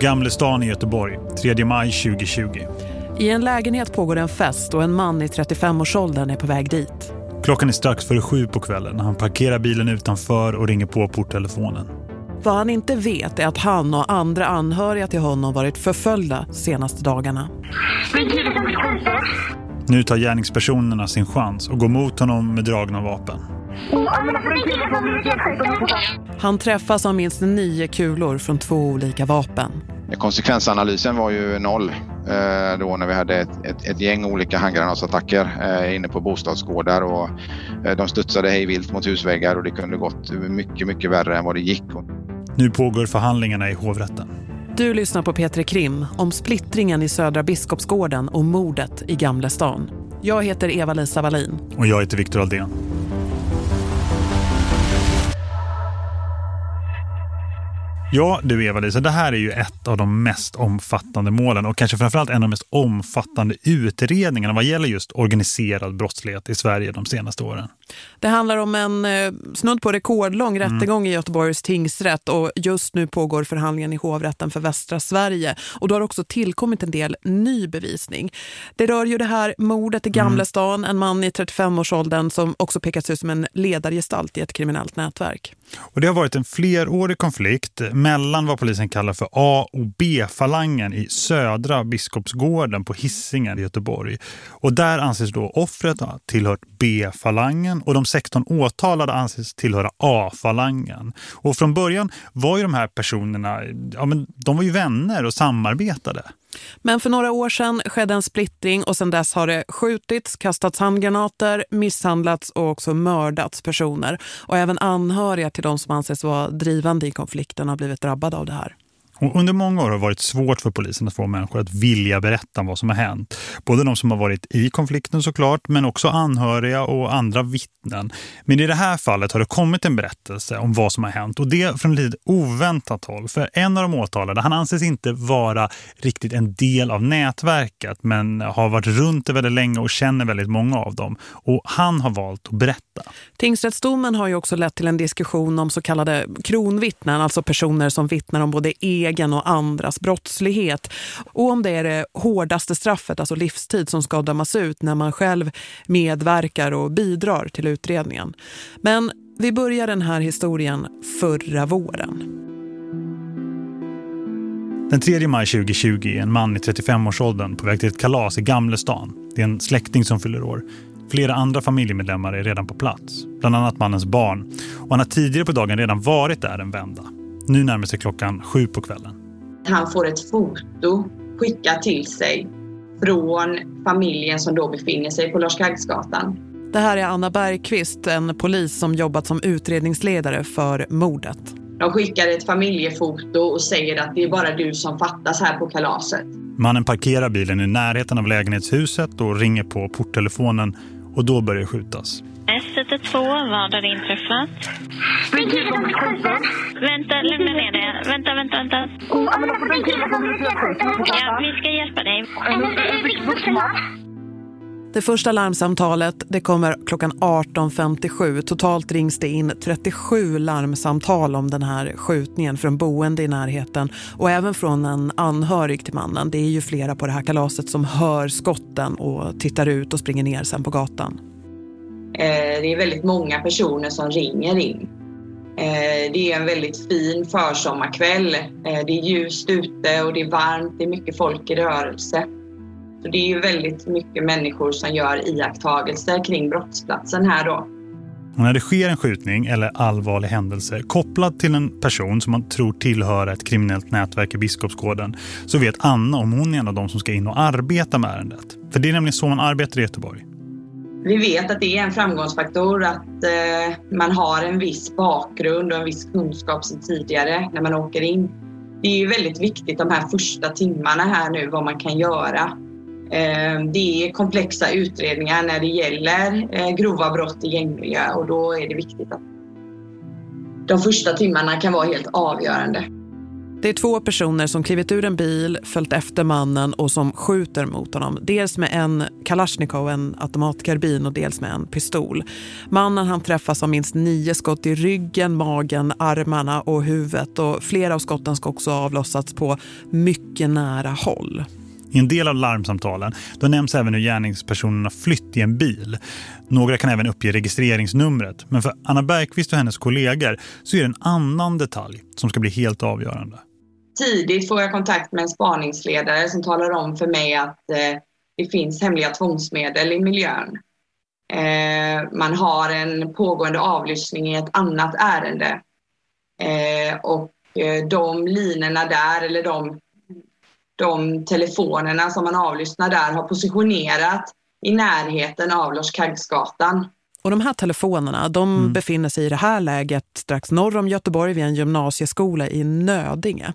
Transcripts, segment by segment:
Gamlestan i Göteborg, 3 maj 2020. I en lägenhet pågår en fest och en man i 35-årsåldern är på väg dit. Klockan är strax före sju på kvällen när han parkerar bilen utanför och ringer på porttelefonen. Vad han inte vet är att han och andra anhöriga till honom varit förföljda senaste dagarna. Nu tar gärningspersonerna sin chans och går mot honom med dragna vapen. Han träffas av minst nio kulor från två olika vapen. Konsekvensanalysen var ju noll eh, då när vi hade ett, ett, ett gäng olika handgranatsattacker eh, inne på bostadsgårdar och eh, de studsade hejvilt mot husväggar och det kunde gått mycket, mycket värre än vad det gick. Nu pågår förhandlingarna i hovrätten. Du lyssnar på Peter Krim om splittringen i Södra Biskopsgården och mordet i Gamlestan. Jag heter Eva-Lisa Wallin. Och jag heter Viktor Aldén. Ja, du Eva-Lisa, det här är ju ett av de mest omfattande målen och kanske framförallt en av de mest omfattande utredningarna vad gäller just organiserad brottslighet i Sverige de senaste åren. Det handlar om en eh, snudd på rekordlång mm. rättegång i Göteborgs tingsrätt och just nu pågår förhandlingen i hovrätten för västra Sverige och då har också tillkommit en del ny bevisning. Det rör ju det här mordet i mm. Gamlestan, mm. en man i 35-årsåldern som också pekats ut som en ledargestalt i ett kriminellt nätverk. Och det har varit en flerårig konflikt mellan vad polisen kallar för A- och B-falangen i södra Biskopsgården på Hisingen i Göteborg. Och där anses då offret ha tillhört B-falangen och de 16 åtalade anses tillhöra A-falangen. Och från början var ju de här personerna, ja men de var ju vänner och samarbetade. Men för några år sedan skedde en splittring och sedan dess har det skjutits, kastats handgranater, misshandlats och också mördats personer. Och även anhöriga till de som anses vara drivande i konflikten har blivit drabbade av det här. Och under många år har det varit svårt för polisen att få människor att vilja berätta om vad som har hänt. Både de som har varit i konflikten såklart, men också anhöriga och andra vittnen. Men i det här fallet har det kommit en berättelse om vad som har hänt. Och det från lite oväntat håll. För en av de åtalade, han anses inte vara riktigt en del av nätverket. Men har varit runt det väldigt länge och känner väldigt många av dem. Och han har valt att berätta. Tingsrättsdomen har ju också lett till en diskussion om så kallade kronvittnen. Alltså personer som vittnar om både egen och andras brottslighet. Och om det är det hårdaste straffet, alltså livstid, som ska dömas ut när man själv medverkar och bidrar till utredningen. Men vi börjar den här historien förra våren. Den 3 maj 2020 är en man i 35-årsåldern på väg till ett kalas i Gamlestan. Det är en släkting som fyller år. Flera andra familjemedlemmar är redan på plats, bland annat mannens barn. Och han har tidigare på dagen redan varit där en vända. Nu närmar sig klockan sju på kvällen. Han får ett foto skickat till sig från familjen som då befinner sig på Lars Kaggsgatan. Det här är Anna Bergqvist, en polis som jobbat som utredningsledare för mordet. De skickar ett familjefoto och säger att det är bara du som fattas här på kalaset. Mannen parkerar bilen i närheten av lägenhetshuset och ringer på porttelefonen och då börjar skjutas. S112, vad har inträffat? Det är killen som blir skjuten. Vänta, lugna ner dig. Vänta, vänta, vänta. Ja, men det är killen som blir skjuten. Ja, vi ska hjälpa dig. En vuxen man. Det första larmsamtalet det kommer klockan 18.57. Totalt rings det in 37 larmsamtal om den här skjutningen från boende i närheten och även från en anhörig till mannen. Det är ju flera på det här kalaset som hör skotten och tittar ut och springer ner sen på gatan. Eh, det är väldigt många personer som ringer in. Eh, det är en väldigt fin försommarkväll. Eh, det är ljust ute och det är varmt, det är mycket folk i rörelse. Så det är väldigt mycket människor som gör iakttagelser kring brottsplatsen här då. Och när det sker en skjutning eller allvarlig händelse kopplad till en person som man tror tillhör ett kriminellt nätverk i Biskopsgården så vet Anna om hon är en av de som ska in och arbeta med ärendet. För det är nämligen så man arbetar i Göteborg. Vi vet att det är en framgångsfaktor att eh, man har en viss bakgrund och en viss kunskap sedan tidigare när man åker in. Det är ju väldigt viktigt de här första timmarna här nu vad man kan göra. Eh, det är komplexa utredningar när det gäller eh, grova brott i gängmiljö och då är det viktigt att de första timmarna kan vara helt avgörande. Det är två personer som klivit ur en bil, följt efter mannen och som skjuter mot honom. Dels med en Kalashnikov, en automatkarbin och dels med en pistol. Mannen han träffas av minst nio skott i ryggen, magen, armarna och huvudet. Och flera av skotten ska också avlossats på mycket nära håll. I en del av larmsamtalen då nämns även hur gärningspersonerna flytt i en bil. Några kan även uppge registreringsnumret. Men för Anna Bergqvist och hennes kollegor så är det en annan detalj som ska bli helt avgörande. Tidigt får jag kontakt med en spaningsledare som talar om för mig att eh, det finns hemliga tvångsmedel i miljön. Eh, man har en pågående avlyssning i ett annat ärende. Eh, och eh, de linorna där, eller de de telefonerna som man avlyssnar där har positionerat i närheten av Lars Kaggsgatan. Och de här telefonerna de mm. befinner sig i det här läget strax norr om Göteborg vid en gymnasieskola i Nödinge.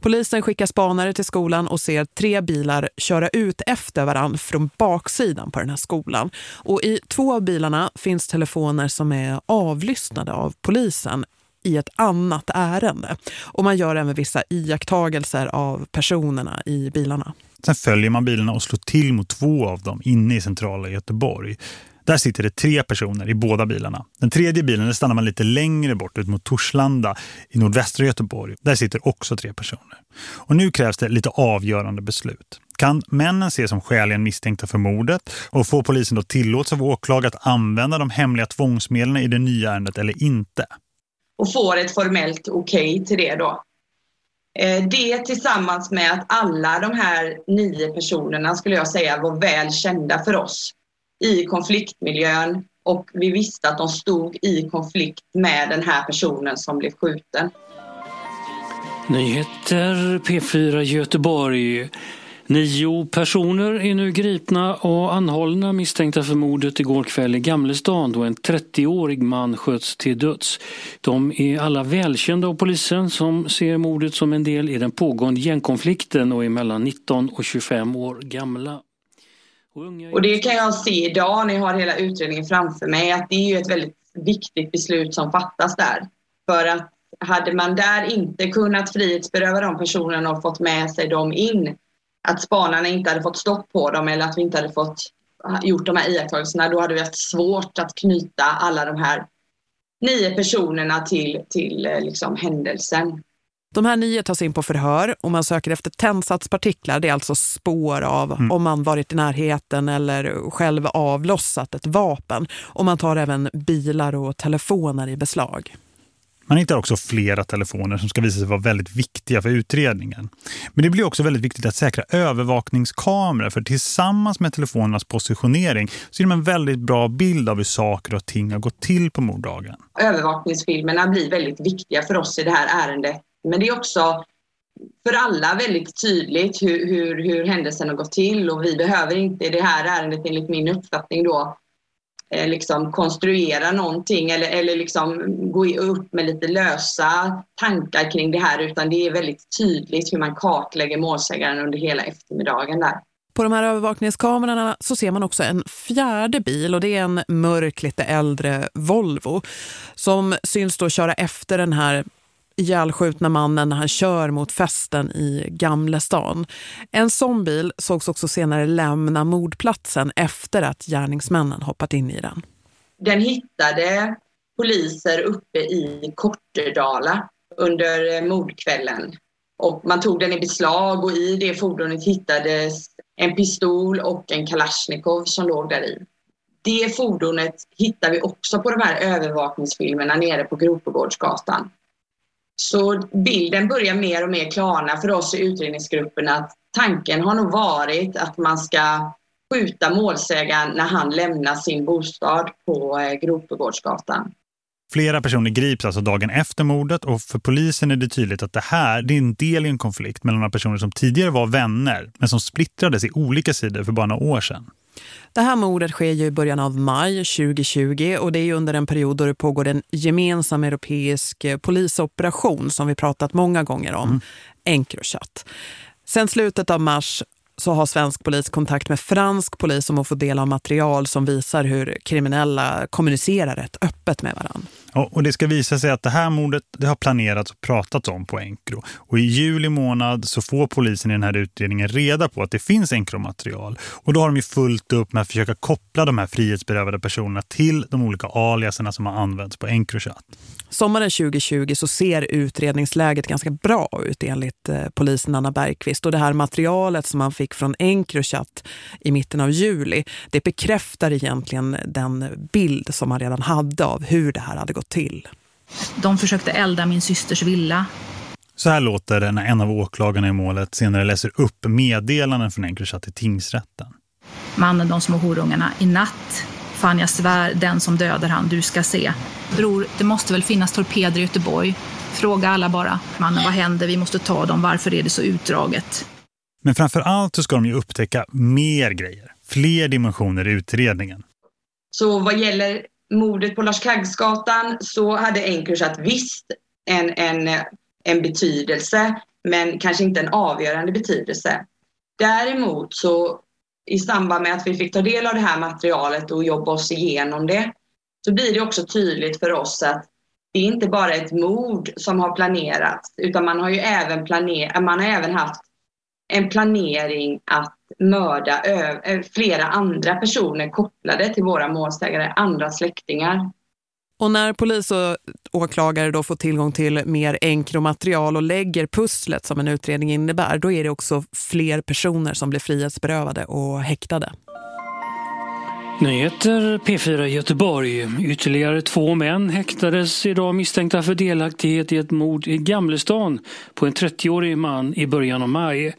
Polisen skickar spanare till skolan och ser tre bilar köra ut efter varann från baksidan på den här skolan. Och i två av bilarna finns telefoner som är avlyssnade av polisen i ett annat ärende. Och man gör även vissa iakttagelser av personerna i bilarna. Sen följer man bilarna och slår till mot två av dem inne i centrala Göteborg. Där sitter det tre personer i båda bilarna. Den tredje bilen stannar man lite längre bort ut mot Torslanda i nordvästra Göteborg. Där sitter också tre personer. Och nu krävs det lite avgörande beslut. Kan männen ses som skäligen misstänkta för mordet och får polisen då tillåts av åklagare att använda de hemliga tvångsmedlen i det nya ärendet eller inte? Och får ett formellt okej okay till det då. Eh, det tillsammans med att alla de här nio personerna skulle jag säga var väl kända för oss i konfliktmiljön och vi visste att de stod i konflikt med den här personen som blev skjuten. Nyheter P4 Göteborg. Nio personer är nu gripna och anhållna misstänkta för mordet igår kväll i Gamlestan då en 30-årig man sköts till döds. De är alla välkända av polisen som ser mordet som en del i den pågående gängkonflikten och är mellan 19 och 25 år gamla. Och det kan jag se idag när jag har hela utredningen framför mig att det är ju ett väldigt viktigt beslut som fattas där. För att hade man där inte kunnat frihetsberöva de personerna och fått med sig dem in att spanarna inte hade fått stopp på dem eller att vi inte hade fått gjort de här iakttagelserna, då hade vi haft svårt att knyta alla de här nio personerna till, till eh, liksom, händelsen. De här nio tas in på förhör och man söker efter tändsatspartiklar. Det är alltså spår av mm. om man varit i närheten eller själv avlossat ett vapen. Och man tar även bilar och telefoner i beslag. Man hittar också flera telefoner som ska visa sig vara väldigt viktiga för utredningen. Men det blir också väldigt viktigt att säkra övervakningskameror för tillsammans med telefonernas positionering så ger de en väldigt bra bild av hur saker och ting har gått till på morddagen. Övervakningsfilmerna blir väldigt viktiga för oss i det här ärendet. Men det är också för alla väldigt tydligt hur, hur, hur händelsen har gått till och vi behöver inte i det här ärendet enligt min uppfattning då Eh, liksom konstruera någonting eller, eller liksom gå upp med lite lösa tankar kring det här utan det är väldigt tydligt hur man kartlägger målsägaren under hela eftermiddagen där. På de här övervakningskamerorna så ser man också en fjärde bil och det är en mörk lite äldre Volvo som syns då köra efter den här ihjälskjutna mannen när han kör mot festen i Gamlestan. En sån bil sågs också senare lämna mordplatsen efter att gärningsmännen hoppat in i den. Den hittade poliser uppe i Kortedala under eh, mordkvällen. Och man tog den i beslag och i det fordonet hittades en pistol och en Kalashnikov som låg där i. Det fordonet hittar vi också på de här övervakningsfilmerna nere på Gropegårdsgatan. Så bilden börjar mer och mer klarna för oss i utredningsgruppen att tanken har nog varit att man ska skjuta målsägaren när han lämnar sin bostad på eh, Gropegårdsgatan. Flera personer grips alltså dagen efter mordet och för polisen är det tydligt att det här det är en del i en konflikt mellan några personer som tidigare var vänner men som splittrades i olika sidor för bara några år sedan. Det här mordet sker ju i början av maj 2020 och det är under en period då det pågår en gemensam europeisk eh, polisoperation som vi pratat många gånger om, mm. Encrochat. Sen slutet av mars så har svensk polis kontakt med fransk polis om att få del av material som visar hur kriminella kommunicerar rätt öppet med varandra. Och det ska visa sig att det här mordet det har planerats och pratats om på Enkro. Och i juli månad så får polisen i den här utredningen reda på att det finns Enkro-material. Och då har de ju fullt upp med att försöka koppla de här frihetsberövade personerna till de olika aliaserna som har använts på Encrochat. Sommaren 2020 så ser utredningsläget ganska bra ut enligt eh, polisen Anna Bergqvist. Och det här materialet som man fick från Encrochat i mitten av juli, det bekräftar egentligen den bild som man redan hade av hur det här hade gått till. De försökte elda min systers villa. Så här låter det när en av åklagarna i målet senare läser upp meddelanden från Encrochat i tingsrätten. Mannen, de små horungarna, i natt Fan, jag svär, den som dödar han, du ska se. Bror, det måste väl finnas torpeder i Göteborg? Fråga alla bara. Mannen, vad händer? Vi måste ta dem. Varför är det så utdraget? Men framför allt så ska de ju upptäcka mer grejer. Fler dimensioner i utredningen. Så vad gäller mordet på Lars Kaggsgatan så hade Encrochat visst en, en, en betydelse men kanske inte en avgörande betydelse. Däremot så i samband med att vi fick ta del av det här materialet och jobba oss igenom det så blir det också tydligt för oss att det är inte bara ett mord som har planerats utan man har ju även, planer man har även haft en planering att mörda flera andra personer kopplade till våra målsägare, andra släktingar. Och när polis och åklagare då får tillgång till mer enkromaterial och lägger pusslet som en utredning innebär, då är det också fler personer som blir frihetsberövade och häktade. Nyheter P4 Göteborg. Ytterligare två män häktades idag misstänkta för delaktighet i ett mord i Gamlestan på en 30-årig man i början av maj.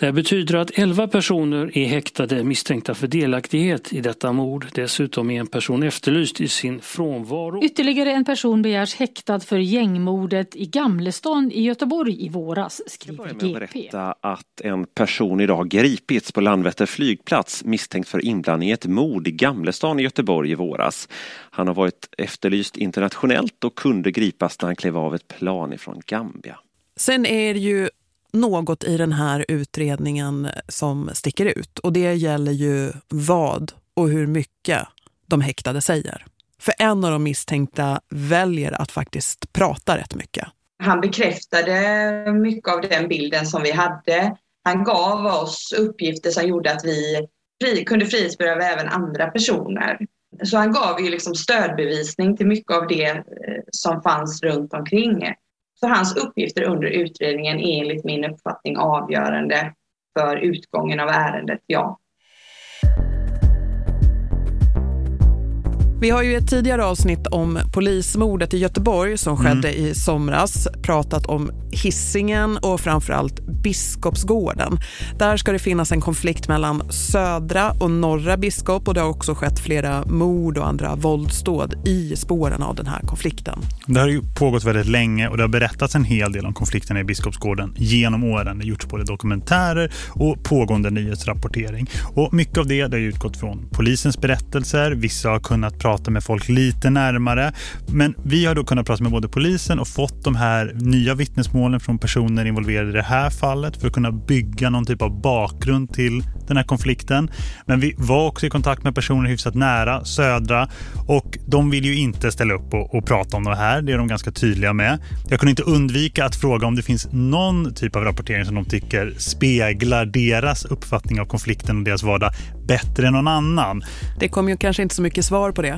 Det betyder att 11 personer är häktade misstänkta för delaktighet i detta mord. Dessutom är en person efterlyst i sin frånvaro. Ytterligare en person begärs häktad för gängmordet i Gamlestan i Göteborg i våras, skriver GP. Jag med att berätta att en person idag gripits på Landvetter flygplats misstänkt för inblandning i ett mord i Gamlestan i Göteborg i våras. Han har varit efterlyst internationellt och kunde gripas när han klev av ett plan ifrån Gambia. Sen är det ju något i den här utredningen som sticker ut. Och det gäller ju vad och hur mycket de häktade säger. För en av de misstänkta väljer att faktiskt prata rätt mycket. Han bekräftade mycket av den bilden som vi hade. Han gav oss uppgifter som gjorde att vi fri, kunde frihetsberöva även andra personer. Så han gav ju liksom stödbevisning till mycket av det eh, som fanns runt omkring. Så hans uppgifter under utredningen är enligt min uppfattning avgörande för utgången av ärendet, ja. Vi har ju ett tidigare avsnitt om polismordet i Göteborg som mm. skedde i somras pratat om hissingen och framförallt Biskopsgården. Där ska det finnas en konflikt mellan södra och norra biskop och det har också skett flera mord och andra våldsdåd i spåren av den här konflikten. Det har ju pågått väldigt länge och det har berättats en hel del om konflikterna i Biskopsgården genom åren. Det har gjorts både dokumentärer och pågående nyhetsrapportering. Och mycket av det har utgått från polisens berättelser. Vissa har kunnat prata prata med folk lite närmare. Men vi har då kunnat prata med både polisen och fått de här nya vittnesmålen från personer involverade i det här fallet för att kunna bygga någon typ av bakgrund till den här konflikten. Men vi var också i kontakt med personer hyfsat nära södra och de vill ju inte ställa upp och, och prata om det här. Det är de ganska tydliga med. Jag kunde inte undvika att fråga om det finns någon typ av rapportering som de tycker speglar deras uppfattning av konflikten och deras vardag bättre än någon annan. Det kom ju kanske inte så mycket svar på det.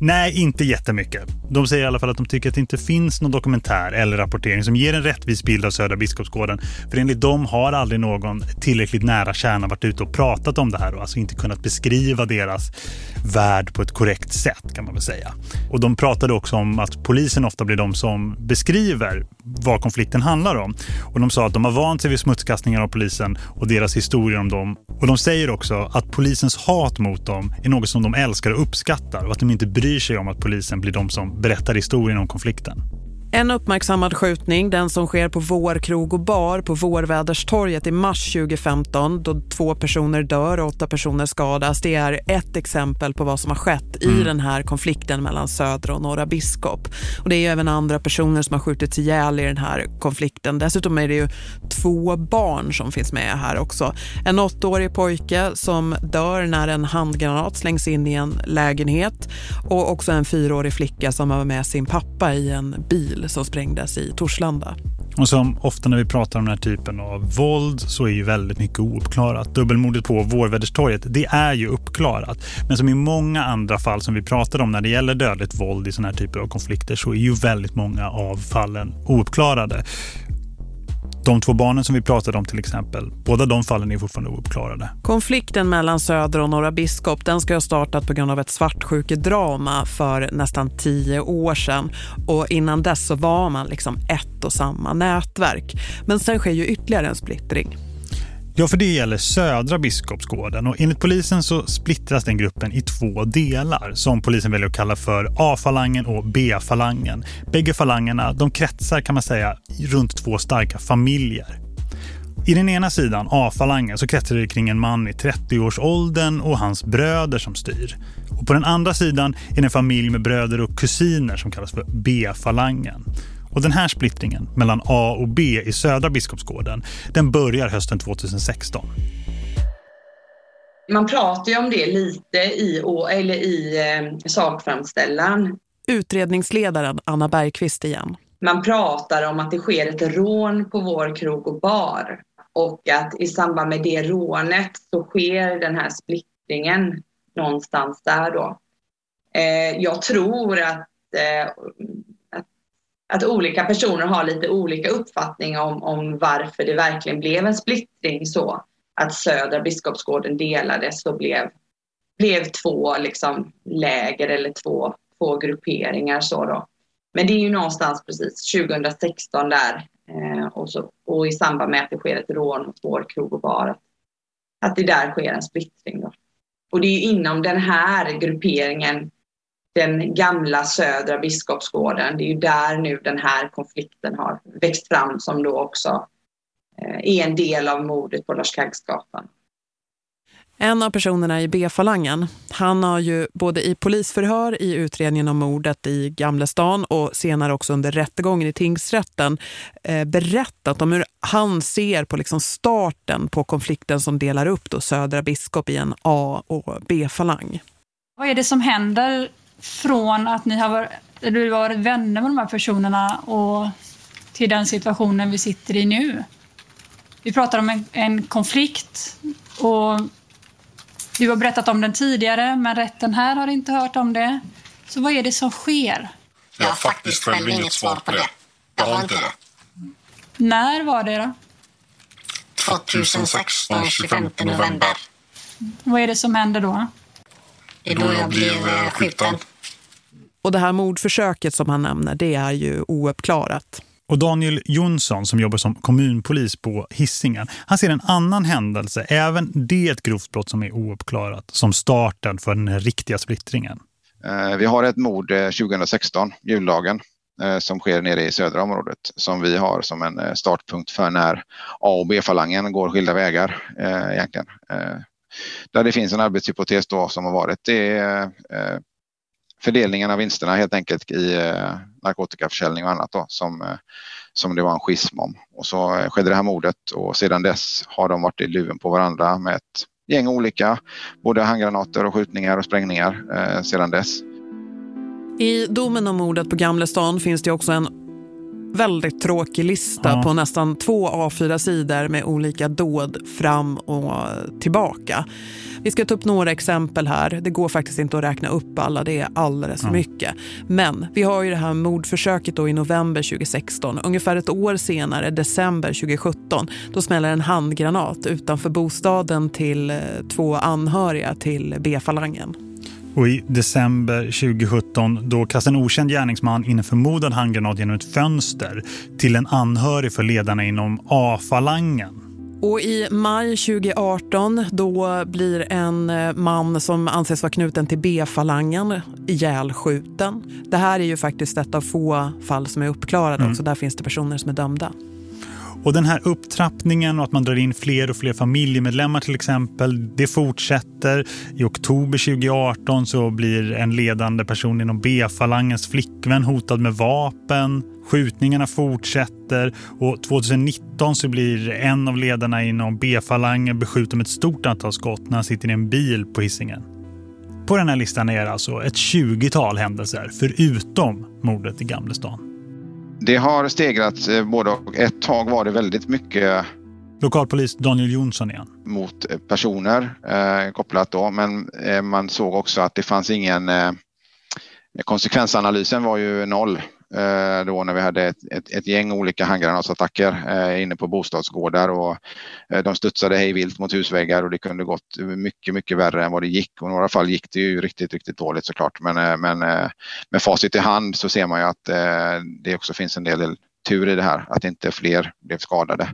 Nej, inte jättemycket. De säger i alla fall att de tycker att det inte finns någon dokumentär eller rapportering som ger en rättvis bild av Södra Biskopsgården. För enligt dem har aldrig någon tillräckligt nära kärna varit ute och pratat om det här och alltså inte kunnat beskriva deras värld på ett korrekt sätt kan man väl säga. Och de pratade också om att polisen ofta blir de som beskriver vad konflikten handlar om. Och de sa att de har vant sig vid smutskastningar av polisen och deras historier om dem. Och de säger också att polisens hat mot dem är något som de älskar och uppskattar och att de inte bryr sig om att polisen blir de som berättar historien om konflikten. En uppmärksammad skjutning, den som sker på Vårkrog och bar på Vårväderstorget i mars 2015 då två personer dör och åtta personer skadas. Det är ett exempel på vad som har skett i Mm. den här konflikten mellan Södra och Norra Biskop. Och det är även andra personer som har skjutits ihjäl i den här konflikten. Dessutom är det ju två barn som finns med här också. En åttaårig pojke som dör när en handgranat slängs in i en lägenhet och också en fyraårig flicka som var med sin pappa i en bil som sprängdes i Torslanda. Och som ofta när vi pratar om den här typen av våld så är ju väldigt mycket ouppklarat. Dubbelmordet på Vårväderstorget, det är ju uppklarat. Men som i många andra fall som vi pratar om när det gäller dödligt våld i såna här typer av konflikter så är ju väldigt många av fallen ouppklarade. De två barnen som vi pratade om till exempel, båda de fallen är fortfarande ouppklarade. Konflikten mellan Söder och Norra Biskop den ska ha startat på grund av ett svartsjukedrama för nästan tio år sedan. Och innan dess så var man liksom ett och samma nätverk. Men sen sker ju ytterligare en splittring. Ja, för det gäller södra biskopsgården och enligt polisen så splittras den gruppen i två delar som polisen väljer att kalla för A-falangen och B-falangen. Bägge falangerna, de kretsar kan man säga runt två starka familjer. I den ena sidan, A-falangen, så kretsar det kring en man i 30-årsåldern och hans bröder som styr. Och på den andra sidan är det en familj med bröder och kusiner som kallas för B-falangen. Och den här splittringen mellan A och B i södra biskopsgården, den börjar hösten 2016. Man pratar ju om det lite i, eller i eh, sakframställan. Utredningsledaren Anna Bergqvist igen. Man pratar om att det sker ett rån på vår krog och bar och att i samband med det rånet så sker den här splittringen någonstans där då. Eh, jag tror att, eh, att, olika personer har lite olika uppfattning om, om varför det verkligen blev en splittring så att södra biskopsgården delades och blev, blev två liksom, läger eller två, två grupperingar. Så då. Men det är ju någonstans precis 2016 där eh, och, så, och i samband med att det sker ett rån mot vår krog och bar att, att det där sker en splittring. Då. Och det är ju inom den här grupperingen, den gamla södra biskopsgården, det är ju där nu den här konflikten har växt fram som då också eh, är en del av mordet på Lars Kaggsgatan. En av personerna i B-falangen, han har ju både i polisförhör i utredningen om mordet i Gamlestan och senare också under rättegången i tingsrätten eh, berättat om hur han ser på liksom starten på konflikten som delar upp då södra biskop i en A- och B-falang. Vad är det som händer från att ni har varit, du har varit vänner med de här personerna och till den situationen vi sitter i nu? Vi pratar om en, en konflikt och du har berättat om den tidigare, men rätten här har inte hört om det. Så vad är det som sker? Jag har faktiskt själv inget svar på det. Jag har inte det. När var det då? 2016, 25 november. Vad är det som händer då? Det är då jag blev eh, skjuten. Och det här mordförsöket som han nämner, det är ju ouppklarat. Och Daniel Jonsson som jobbar som kommunpolis på Hisingen, han ser en annan händelse, även det ett grovt brott som är ouppklarat, som starten för den här riktiga splittringen. Eh, Vi har ett mord eh, 2016, juldagen, eh, som sker nere i södra området som vi har som en startpunkt för när A och B-falangen går skilda vägar egentligen. Där det finns en arbetshypotes då som har varit det är eh, fördelningen av vinsterna helt enkelt i eh, narkotikaförsäljning och annat då som, eh, som det var en schism om. Och så skedde det här mordet och sedan dess har de varit i luven på varandra med ett gäng olika, både handgranater och skjutningar och sprängningar eh, sedan dess. I domen om mordet på Gamlestan finns det också en väldigt tråkig lista Ja. på nästan två A4-sidor med olika dåd fram och tillbaka. Vi ska ta upp några exempel här. Det går faktiskt inte att räkna upp alla, det är alldeles Ja. mycket. Men vi har ju det här mordförsöket då i november 2016. Ungefär ett år senare, december 2017, då smäller en handgranat utanför bostaden till eh, två anhöriga till B-falangen. Och i december 2017 då kastar en okänd gärningsman in en förmodad handgranat genom ett fönster till en anhörig för ledarna inom A-falangen. Och i maj 2018 då blir en eh, man som anses vara knuten till B-falangen ihjälskjuten. Det här är ju faktiskt ett av få fall som är uppklarade Mm. också. Där finns det personer som är dömda. Och den här upptrappningen och att man drar in fler och fler familjemedlemmar till exempel, det fortsätter. I oktober 2018 så blir en ledande person inom B-falangens flickvän hotad med vapen. Skjutningarna fortsätter och 2019 så blir en av ledarna inom B-falangen beskjuten med ett stort antal skott när han sitter i en bil på Hisingen. På den här listan är det alltså ett 20-tal händelser förutom mordet i Gamlestan. Det har stegrats eh, både och. Ett tag var det väldigt mycket Lokalpolis Daniel Jonsson igen. mot eh, personer eh, kopplat då, men eh, man såg också att det fanns ingen eh, konsekvensanalysen var ju noll eh, då när vi hade ett, ett, ett gäng olika handgranatsattacker eh, inne på bostadsgårdar och eh, de studsade hej vilt mot husväggar och det kunde gått mycket, mycket värre än vad det gick och i några fall gick det ju riktigt, riktigt dåligt såklart. Men, eh, men eh, med facit i hand så ser man ju att eh, det också finns en del tur i det här, att inte fler blev skadade.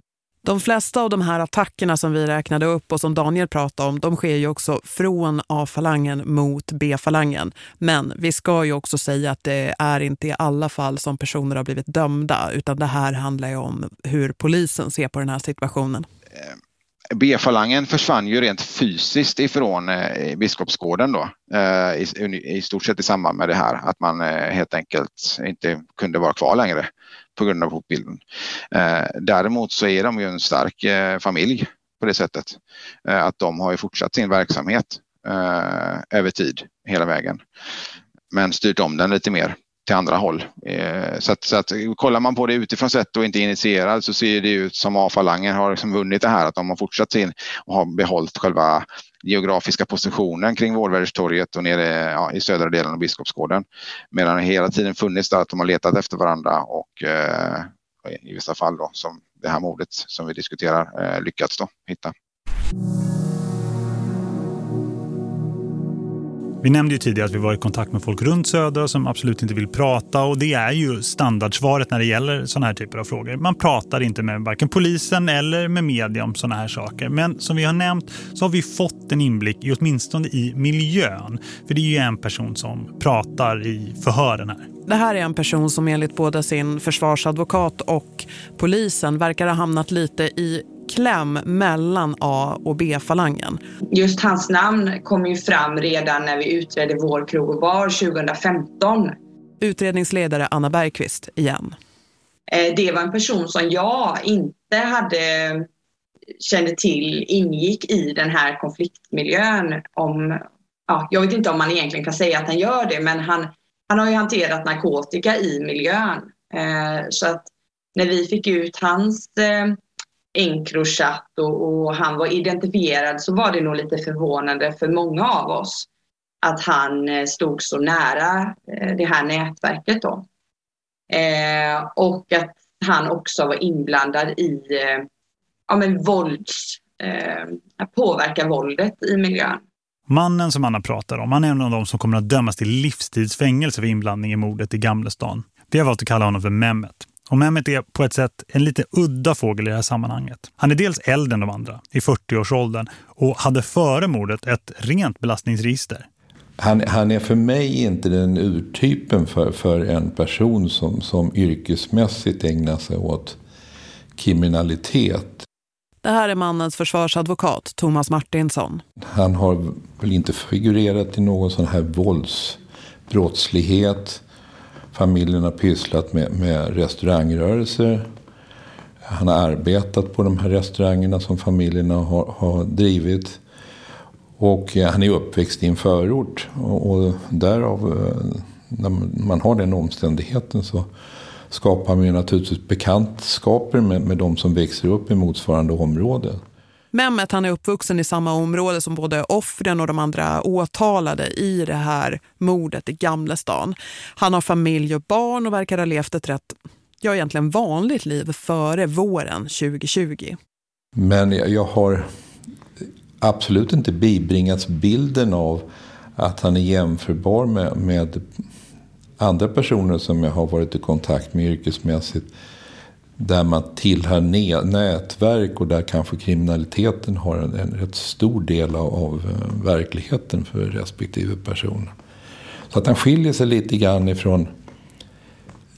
De flesta av de här attackerna som vi räknade upp och som Daniel pratade om, de sker ju också från A-falangen mot B-falangen. Men vi ska ju också säga att det är inte i alla fall som personer har blivit dömda, utan det här handlar ju om hur polisen ser på den här situationen. Eh, B-falangen försvann ju rent fysiskt ifrån eh, Biskopsgården då, eh, i, i stort sett i samband med det här, att man helt enkelt inte kunde vara kvar längre på grund av hotbilden. Eh, däremot så är de ju en stark eh, familj på det sättet, eh, att de har ju fortsatt sin verksamhet eh, över tid hela vägen, men styrt om den lite mer till andra håll. Eh, Så att, så att kollar man på det utifrån sett och inte initierad så ser det ut som A-falangen har liksom vunnit det här att de har fortsatt sin och har behållit själva geografiska positionen kring Vårväderstorget och nere ja, i södra delen av Biskopsgården. Medan det hela tiden funnits där att de har letat efter varandra och eh, i vissa fall då som det här mordet som vi diskuterar eh, lyckats då hitta. Vi nämnde ju tidigare att vi var i kontakt med folk runt Södra som absolut inte vill prata och det är ju standardsvaret när det gäller sådana här typer av frågor. Man pratar inte med varken polisen eller med media om sådana här saker. Men som vi har nämnt så har vi fått en inblick i åtminstone i miljön. För det är ju en person som pratar i förhören här. Det här är en person som enligt både sin försvarsadvokat och polisen verkar ha hamnat lite i kläm mellan A- och B-falangen. Just hans namn kom ju fram redan när vi utredde vår krog och bar 2015. Utredningsledare Anna Bergqvist igen. Eh, Det var en person som jag inte hade kände till ingick i den här konfliktmiljön. Om, ja, jag vet inte om man egentligen kan säga att han gör det, men han, han har ju hanterat narkotika i miljön. Eh, så att när vi fick ut hans eh, Encrochat och, och han var identifierad så var det nog lite förvånande för många av oss att han eh, stod så nära eh, det här nätverket då. Eh, och att han också var inblandad i eh, ja, men vålds, eh, att påverka våldet i miljön. Mannen som Anna pratar om, han är en av de som kommer att dömas till livstidsfängelse för inblandning i mordet i Gamlestan. Vi har valt att kalla honom för Mehmet. Och Mehmet är på ett sätt en lite udda fågel i det här sammanhanget. Han är dels äldre än de andra, i 40-årsåldern, och hade före mordet ett rent belastningsregister. Han, han är för mig inte den urtypen för, för en person som, som yrkesmässigt ägnar sig åt kriminalitet. Det här är mannens försvarsadvokat, Thomas Martinsson. Han har väl inte figurerat i någon sån här våldsbrottslighet. Familjen har pysslat med, med restaurangrörelser. Han har arbetat på de här restaurangerna som familjerna har, har drivit. Och eh, han är uppväxt i en förort. Och, och därav, eh, när man har den omständigheten så skapar man ju naturligtvis bekantskaper med, med de som växer upp i motsvarande område. Mehmet han är uppvuxen i samma område som både offren och de andra åtalade i det här mordet i Gamlestan. Han har familj och barn och verkar ha levt ett rätt, ja egentligen vanligt liv före våren 2020. Men jag, har absolut inte bibringats bilden av att han är jämförbar med, med andra personer som jag har varit i kontakt med yrkesmässigt där man tillhör nätverk och där kanske kriminaliteten har en, en rätt stor del av, av eh, verkligheten för respektive person. Så att han skiljer sig lite grann ifrån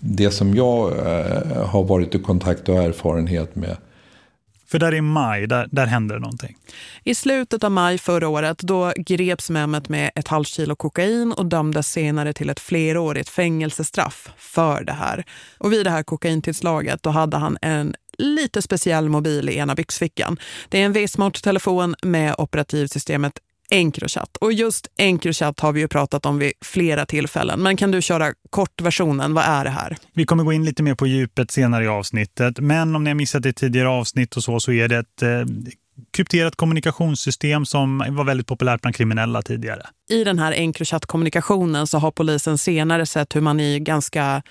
det som jag eh, har varit i kontakt och erfarenhet med. För där i maj, där, där händer någonting. I slutet av maj förra året då greps Mehmet med ett halvt kilo kokain och dömdes senare till ett flerårigt fängelsestraff för det här. Och vid det här kokaintillslaget då hade han en lite speciell mobil i ena byxfickan. Det är en V-Smart-telefon med operativsystemet Encrochat. Och just Encrochat har vi ju pratat om vid flera tillfällen. Men kan du köra kortversionen? Vad är det här? Vi kommer gå in lite mer på djupet senare i avsnittet. Men om ni har missat det tidigare avsnitt och så så är det ett eh, krypterat kommunikationssystem som var väldigt populärt bland kriminella tidigare. I den här Encrochat-kommunikationen så har polisen senare sett hur man i ganska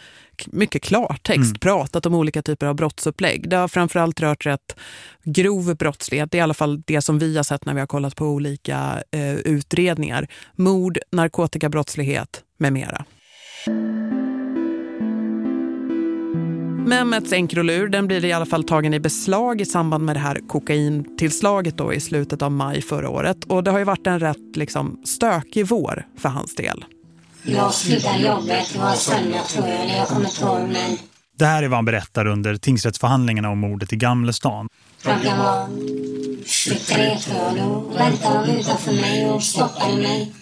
mycket klartext mm. pratat om olika typer av brottsupplägg. Det har framförallt rört rätt grov brottslighet. Det är i alla fall det som vi har sett när vi har kollat på olika eh, utredningar. Mord, narkotikabrottslighet med mera. Mehmets enkrolur den blir i alla fall tagen i beslag i samband med det här kokaintillslaget då i slutet av maj förra året. Och det har ju varit en rätt liksom, stökig vår för hans del. Jag slutade jobbet, det var söndag tror jag, eller jag kommer inte ihåg men... Det här är vad han berättar under tingsrättsförhandlingarna om mordet i Gamlestan. Klockan var 23 tror jag, då väntade de utanför mig och stoppade mig.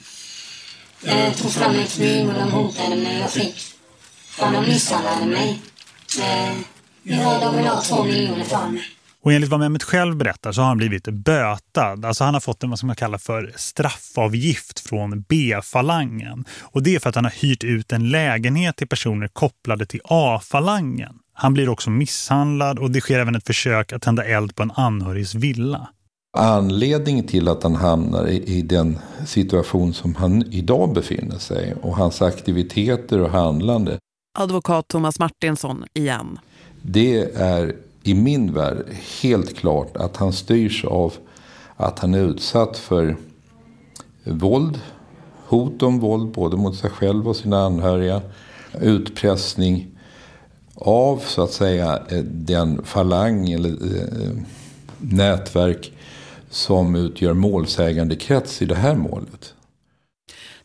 Jag tog fram en kniv och de hotade mig, jag fick... Ja, de misshandlade mig. Ja, de vill ha två miljoner för mig. Och enligt vad Mehmet själv berättar så har han blivit bötad. Alltså han har fått en vad som man kallar för straffavgift från B-falangen. Och det är för att han har hyrt ut en lägenhet till personer kopplade till A-falangen. Han blir också misshandlad och det sker även ett försök att tända eld på en anhörigs villa. Anledningen till att han hamnar i, i den situation som han idag befinner sig och hans aktiviteter och handlande. Advokat Thomas Martinsson igen. Det är i min värld helt klart att han styrs av att han är utsatt för våld, hot om våld både mot sig själv och sina anhöriga, utpressning av så att säga eh, den falang eller eh, nätverk som utgör målsägande krets i det här målet.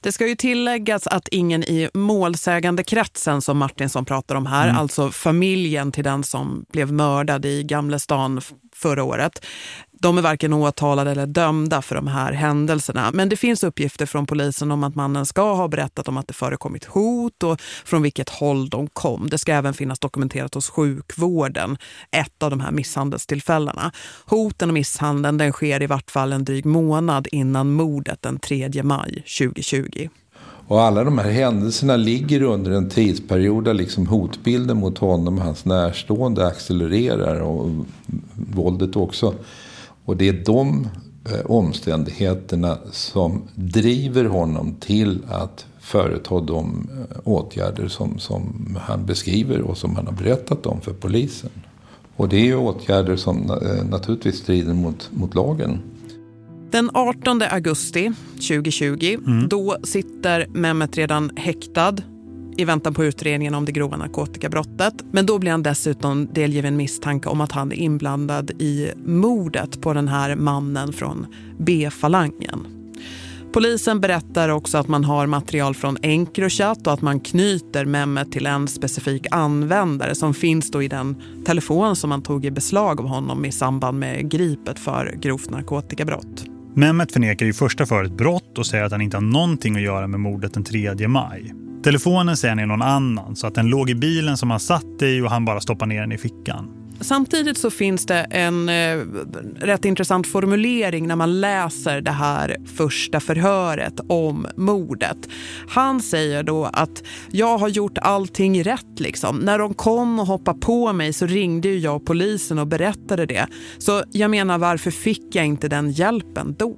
Det ska ju tilläggas att ingen i målsägande kretsen som Martinsson pratar om här, mm. alltså familjen till den som blev mördad i Gamlestan förra året, de är varken åtalade eller dömda för de här händelserna. Men det finns uppgifter från polisen om att mannen ska ha berättat om att det förekommit hot och från vilket håll de kom. Det ska även finnas dokumenterat hos sjukvården, ett av de här misshandelstillfällena. Hoten och misshandeln den sker i vart fall en dryg månad innan mordet den 3 maj 2020. Och alla de här händelserna ligger under en tidsperiod där liksom hotbilden mot honom och hans närstående accelererar och våldet också. Och det är de eh, omständigheterna som driver honom till att företa de eh, åtgärder som, som han beskriver och som han har berättat om för polisen. Och det är åtgärder som eh, naturligtvis strider mot, mot lagen. Den 18 augusti 2020, mm. då sitter Mehmet redan häktad i väntan på utredningen om det grova narkotikabrottet. Men då blir han dessutom delgiven misstanke om att han är inblandad i mordet på den här mannen från B-falangen. Polisen berättar också att man har material från Encrochat och att man knyter Mehmet till en specifik användare som finns då i den telefon som man tog i beslag av honom i samband med gripet för grovt narkotikabrott. Mehmet förnekar i första för ett brott och säger att han inte har någonting att göra med mordet den 3 maj. Telefonen säger han är någon annan så att den låg i bilen som han satt i och han bara stoppar ner den i fickan. Samtidigt så finns det en eh, rätt intressant formulering när man läser det här första förhöret om mordet. Han säger då att jag har gjort allting rätt liksom. När de kom och hoppade på mig så ringde jag polisen och berättade det. Så jag menar varför fick jag inte den hjälpen då?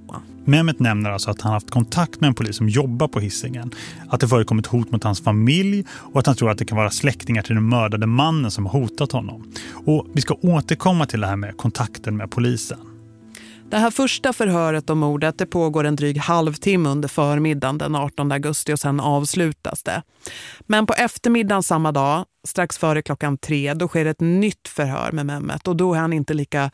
Mehmet nämner alltså att han haft kontakt med en polis som jobbar på hissingen. Att det förekommit hot mot hans familj och att han tror att det kan vara släktingar till den mördade mannen som har hotat honom. Och vi ska återkomma till det här med kontakten med polisen. Det här första förhöret om mordet det pågår en dryg halvtimme under förmiddagen den 18 augusti och sen avslutas det. Men på eftermiddagen samma dag, strax före klockan tre, då sker ett nytt förhör med Mehmet och då är han inte lika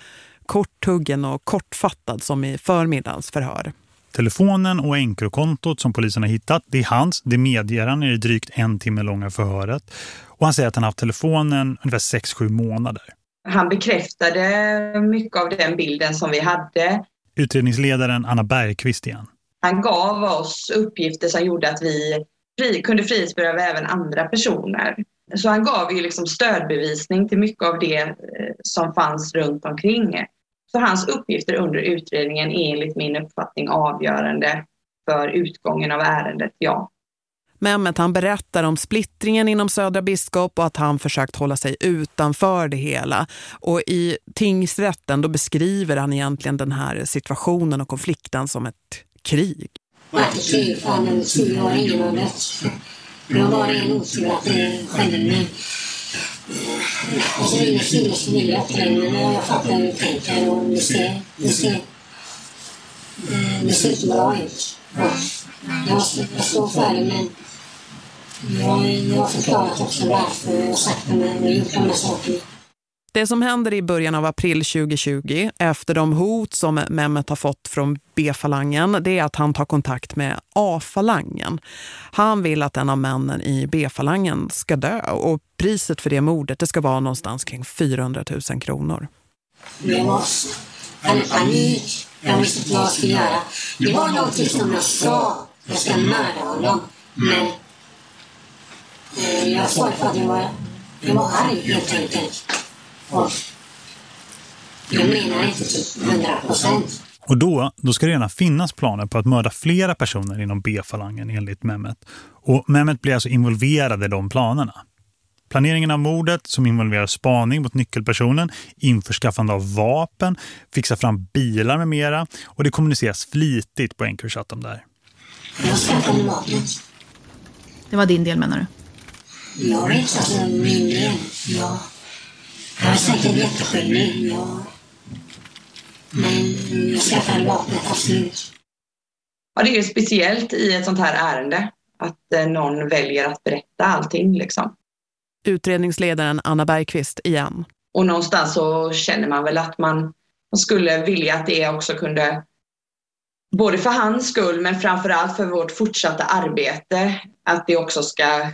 korthuggen och kortfattad som i förmiddagens förhör. Telefonen och enkrokontot som polisen har hittat, det är hans. Det medger han i det drygt en timme långa förhöret. Och han säger att han har haft telefonen ungefär 6-7 månader. Han bekräftade mycket av den bilden som vi hade. Utredningsledaren Anna Bergqvist igen. Han gav oss uppgifter som gjorde att vi fri, kunde frihetsberöva även andra personer. Så han gav ju liksom stödbevisning till mycket av det eh, som fanns runt omkring. Så hans uppgifter under utredningen är enligt min uppfattning avgörande för utgången av ärendet, ja. Mehmet han berättar om splittringen inom Södra biskop och att han försökt hålla sig utanför det hela. Och i tingsrätten då beskriver han egentligen den här situationen och konflikten som ett krig. Varit ett krig för en tioåring inom dött. Men var det en Alltså det är inget och så vill Stilles nya men jag fattar hur du tänker och det ser, det ser, eh, det ser inte bra ut. Jag står för det men jag, jag har förklarat också varför och sagt det och gjort de här sakerna. Det som händer i början av april 2020 efter de hot som Mehmet har fått från B-falangen det är att han tar kontakt med A-falangen. Han vill att en av männen i B-falangen ska dö och priset för det mordet det ska vara någonstans kring 400 000 kronor. Det var en panik. Jag visste inte vad jag skulle göra. Det var någonting som jag sa. Jag ska mörda honom. Men eh, jag sa för att jag var, jag var arg helt enkelt. Och jag menar inte till hundra procent. Och då, då ska det gärna finnas planer på att mörda flera personer inom B-falangen enligt Mehmet. Och Mehmet blir alltså involverad i de planerna. Planeringen av mordet som involverar spaning mot nyckelpersonen, införskaffande av vapen, fixa fram bilar med mera och det kommuniceras flitigt på Encrochat om det här. Jag skaffade vapnet. Det var din del menar du? Jag vet alltså min del. Ja. Jag är säkert jätteskyldig. Ja. Men jag skaffade vapnet absolut. Ja, det är ju speciellt i ett sånt här ärende att eh, någon väljer att berätta allting liksom. Utredningsledaren Anna Bergqvist igen. Och någonstans så känner man väl att man, man skulle vilja att det också kunde, både för hans skull men framförallt för vårt fortsatta arbete, att det också ska eh,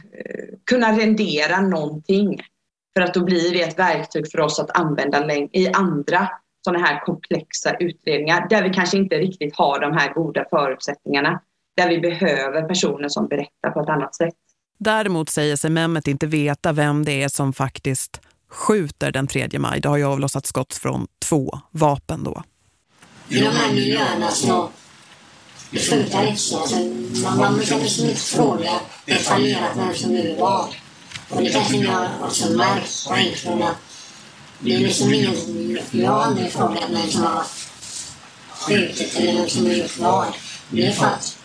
kunna rendera någonting. För att då blir det ett verktyg för oss att använda i andra sådana här komplexa utredningar där vi kanske inte riktigt har de här goda förutsättningarna. Där vi behöver personer som berättar på ett annat sätt. Däremot säger sig Mehmet inte veta vem det är som faktiskt skjuter den 3 maj. Det har ju avlossat skott från två vapen då. I de här miljöerna så slutar inte så. Alltså, man, man kan liksom inte fråga detaljerat vem som nu var. Och det kanske ni har också märkt på enklare det är liksom ingen... Jag har aldrig frågat mig som har skjutit eller vem som har gjort vad. Det är för att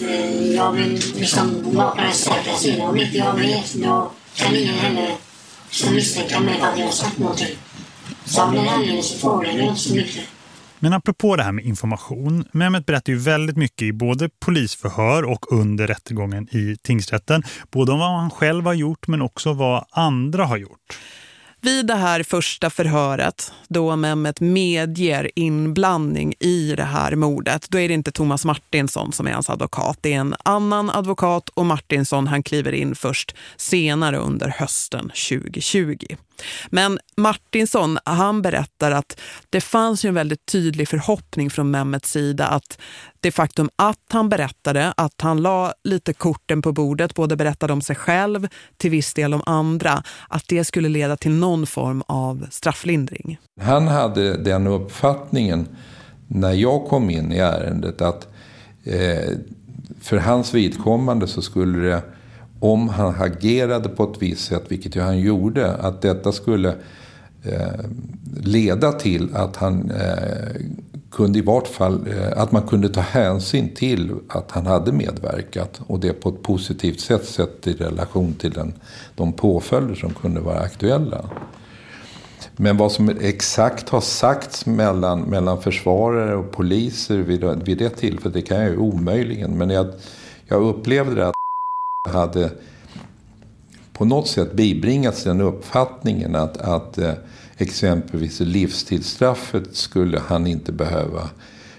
eh, jag vill liksom vara på den säkra sidan. Om inte jag vet, då kan ingen heller misstänka mig för att jag har sagt någonting. Så av den anledningen så frågar jag inte så mycket. Men apropå det här med information, Mehmet berättar ju väldigt mycket i både polisförhör och under rättegången i tingsrätten. Både om vad han själv har gjort men också vad andra har gjort. Vid det här första förhöret, då Mehmet medger inblandning i det här mordet, då är det inte Thomas Martinsson som är hans advokat. Det är en annan advokat och Martinsson han kliver in först senare under hösten 2020. Men Martinsson, han berättar att det fanns ju en väldigt tydlig förhoppning från Mehmets sida att det faktum att han berättade, att han la lite korten på bordet, både berättade om sig själv, till viss del om andra, att det skulle leda till någon form av strafflindring. Han hade den uppfattningen när jag kom in i ärendet att eh, för hans vidkommande så skulle det om han agerade på ett visst sätt, vilket ju han gjorde, att detta skulle eh, leda till att han eh, kunde i vart fall, eh, att man kunde ta hänsyn till att han hade medverkat och det på ett positivt sätt sett i relation till den, de påföljder som kunde vara aktuella. Men vad som exakt har sagts mellan, mellan försvarare och poliser vid, vid det tillfället, det kan jag ju omöjligen. Men jag, jag upplevde det hade på något sätt bibringats den uppfattningen att, att eh, exempelvis livstidsstraffet skulle han inte behöva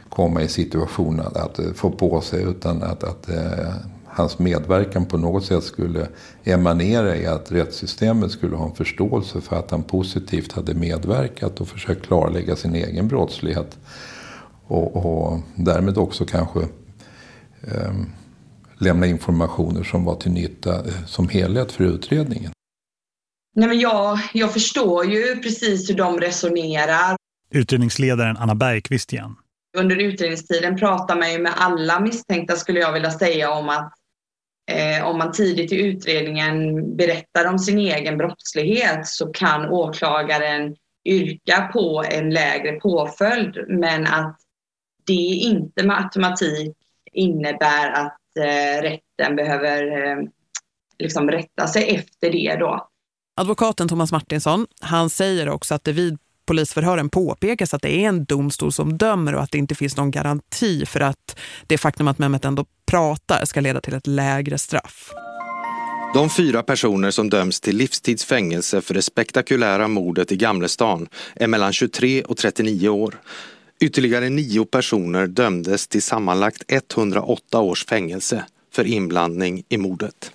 komma i situationen att, att eh, få på sig utan att, att eh, hans medverkan på något sätt skulle emanera i att rättssystemet skulle ha en förståelse för att han positivt hade medverkat och försökt klarlägga sin egen brottslighet. Och, och därmed också kanske eh, lämna informationer som var till nytta eh, som helhet för utredningen. Nej, men jag, jag förstår ju precis hur de resonerar. Utredningsledaren Anna Bergqvist igen. Under utredningstiden pratar man ju med alla misstänkta skulle jag vilja säga om att eh, om man tidigt i utredningen berättar om sin egen brottslighet så kan åklagaren yrka på en lägre påföljd men att det inte med automatik innebär att eh, rätten behöver eh, liksom rätta sig efter det då. Advokaten Thomas Martinsson, han säger också att det vid polisförhören påpekas att det är en domstol som dömer och att det inte finns någon garanti för att det faktum att Mehmet ändå pratar ska leda till ett lägre straff. De fyra personer som döms till livstidsfängelse för det spektakulära mordet i Gamlestan är mellan 23 och 39 år. Ytterligare nio personer dömdes till sammanlagt 108 års fängelse för inblandning i mordet.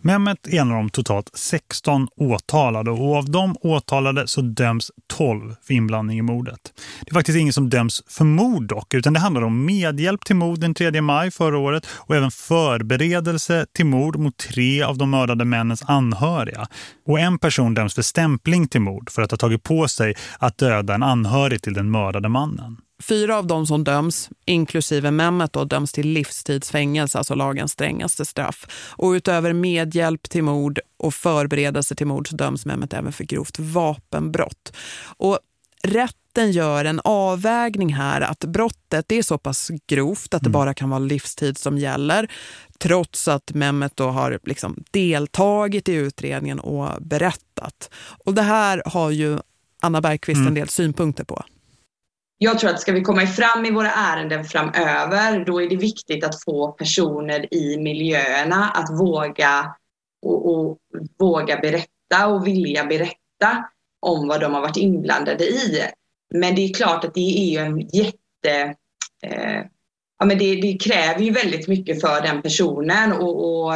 Mehmet är en av de totalt 16 åtalade och av de åtalade så döms 12 för inblandning i mordet. Det är faktiskt ingen som döms för mord dock utan det handlar om medhjälp till mord den 3 maj förra året och även förberedelse till mord mot tre av de mördade männens anhöriga. Och en person döms för stämpling till mord för att ha tagit på sig att döda en anhörig till den mördade mannen. Fyra av dem som döms, inklusive Mehmet, då, döms till livstidsfängelse, alltså lagens strängaste straff. Och utöver medhjälp till mord och förberedelse till mord så döms Mehmet även för grovt vapenbrott. Och rätten gör en avvägning här att brottet är så pass grovt att det bara kan vara livstid som gäller. Trots att Mehmet då har liksom deltagit i utredningen och berättat. Och det här har ju Anna Bergqvist en Mm. del synpunkter på. Jag tror att ska vi komma fram i våra ärenden framöver då är det viktigt att få personer i miljöerna att våga och, och våga berätta och vilja berätta om vad de har varit inblandade i. Men det är klart att det är ju en jätte... Eh, ja, men det, det kräver ju väldigt mycket för den personen och, och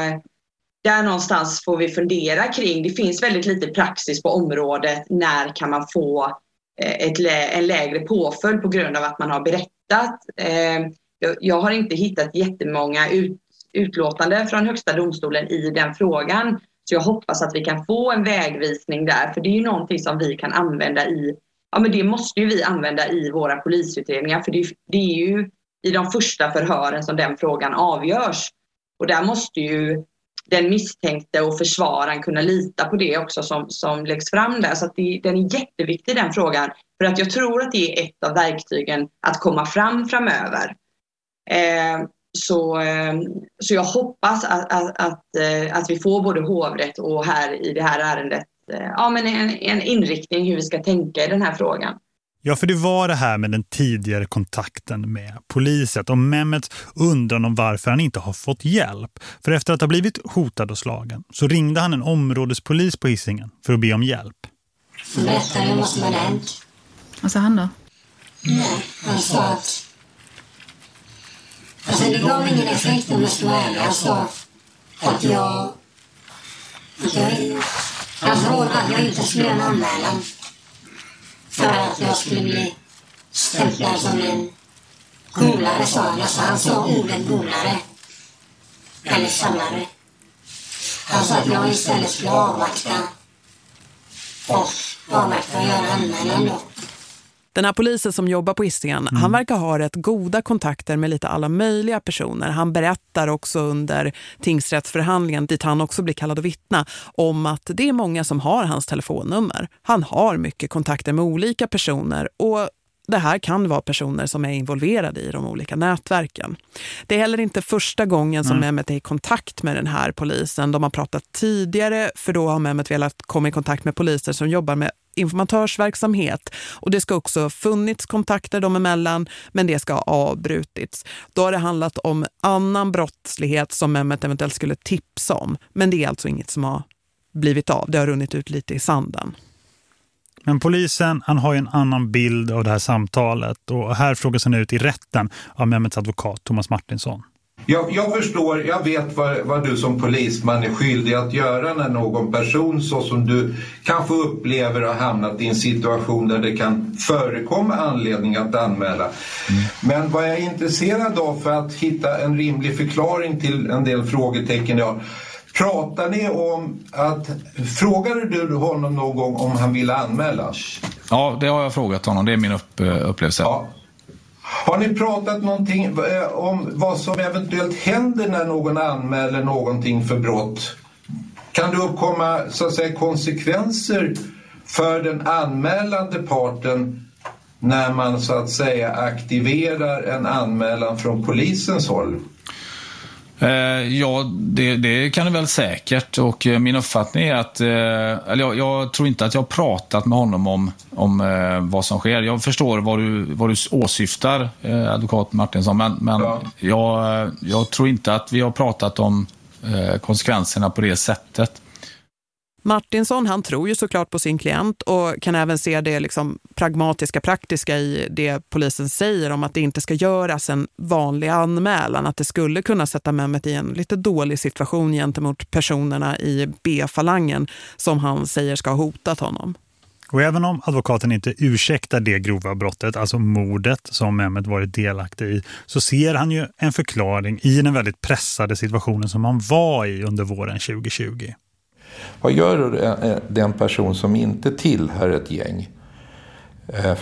där någonstans får vi fundera kring. Det finns väldigt lite praxis på området. När kan man få Eh, ett, en lägre påföljd på grund av att man har berättat? Eh, jag, jag har inte hittat jättemånga ut, utlåtande från Högsta domstolen i den frågan. Så jag hoppas att vi kan få en vägvisning där, för det är ju någonting som vi kan använda i, ja men det måste ju vi använda i våra polisutredningar, för det, det är ju i de första förhören som den frågan avgörs. Och där måste ju den misstänkte och försvararen kunna lita på det också som, som läggs fram där. Så att det, den är jätteviktig den frågan. För att jag tror att det är ett av verktygen att komma fram framöver. Eh, så, eh, så jag hoppas att, att, att, eh, att vi får både hovrätt och här i det här ärendet eh, ja, men en, en inriktning hur vi ska tänka i den här frågan. Ja, för det var det här med den tidigare kontakten med polisen och Mehmets undran om varför han inte har fått hjälp. För efter att ha blivit hotad och slagen så ringde han en områdespolis på Hisingen för att be om hjälp. Berättade vad som hade hänt. Vad sa han då? Nej, han sa att... Alltså det gav ingen effekt om jag ska vara ärlig. Han sa att jag... Att jag han frågade att jag inte skulle göra en anmälan. För att jag skulle bli stämplad som en golare, sa han. Alltså han sa ordet golare. Eller samlare. Han sa att jag istället skulle avvakta och avvakta och göra anmälan då. Den här polisen som jobbar på Hisingen, han verkar ha rätt goda kontakter med lite alla möjliga personer. Han berättar också under tingsrättsförhandlingen, dit han också blir kallad att vittna, om att det är många som har hans telefonnummer. Han har mycket kontakter med olika personer och det här kan vara personer som är involverade i de olika nätverken. Det är heller inte första gången som. Mehmet är i kontakt med den här polisen. De har pratat tidigare för då har Mehmet velat komma i kontakt med poliser som jobbar med informatörsverksamhet och det ska också ha funnits kontakter dem emellan men det ska ha avbrutits. Då har det handlat om annan brottslighet som Mehmet eventuellt skulle tipsa om men det är alltså inget som har blivit av. Det har runnit ut lite i sanden. Men polisen han har ju en annan bild av det här samtalet och här frågas han ut i rätten av Mehmets advokat Thomas Martinsson. Jag, jag, förstår, jag vet vad, vad, du som polisman är skyldig att göra när någon person så som du kanske upplever har hamnat i en situation där det kan förekomma anledning att anmäla. Mm. Men vad jag är intresserad av för att hitta en rimlig förklaring till en del frågetecken jag Pratar ni om att... Frågade du honom någon gång om han ville anmäla? Ja, det har jag frågat honom. Det är min upp, upplevelse. Ja. Har ni pratat någonting eh, om vad som eventuellt händer när någon anmäler någonting för brott? Kan det uppkomma så att säga, konsekvenser för den anmälande parten när man så att säga aktiverar en anmälan från polisens håll? Eh, ja, det, det, kan det väl säkert. Och eh, min uppfattning är att... Eller jag, jag, tror inte att jag har pratat med honom om, om vad som sker. Jag förstår vad du, vad du åsyftar, advokat Martinsson. Men, men ja. jag, jag tror inte att vi har pratat om konsekvenserna på det sättet. Martinsson han tror ju såklart på sin klient och kan även se det liksom pragmatiska, praktiska i det polisen säger om att det inte ska göras en vanlig anmälan. Att det skulle kunna sätta Mehmet i en lite dålig situation gentemot personerna i B-falangen som han säger ska ha hotat honom. Och även om advokaten inte ursäktar det grova brottet, alltså mordet som Mehmet varit delaktig i, så ser han ju en förklaring i den väldigt pressade situationen som han var i under våren 2020. Vad gör eh, eh, den person som inte tillhör ett gäng? Eh,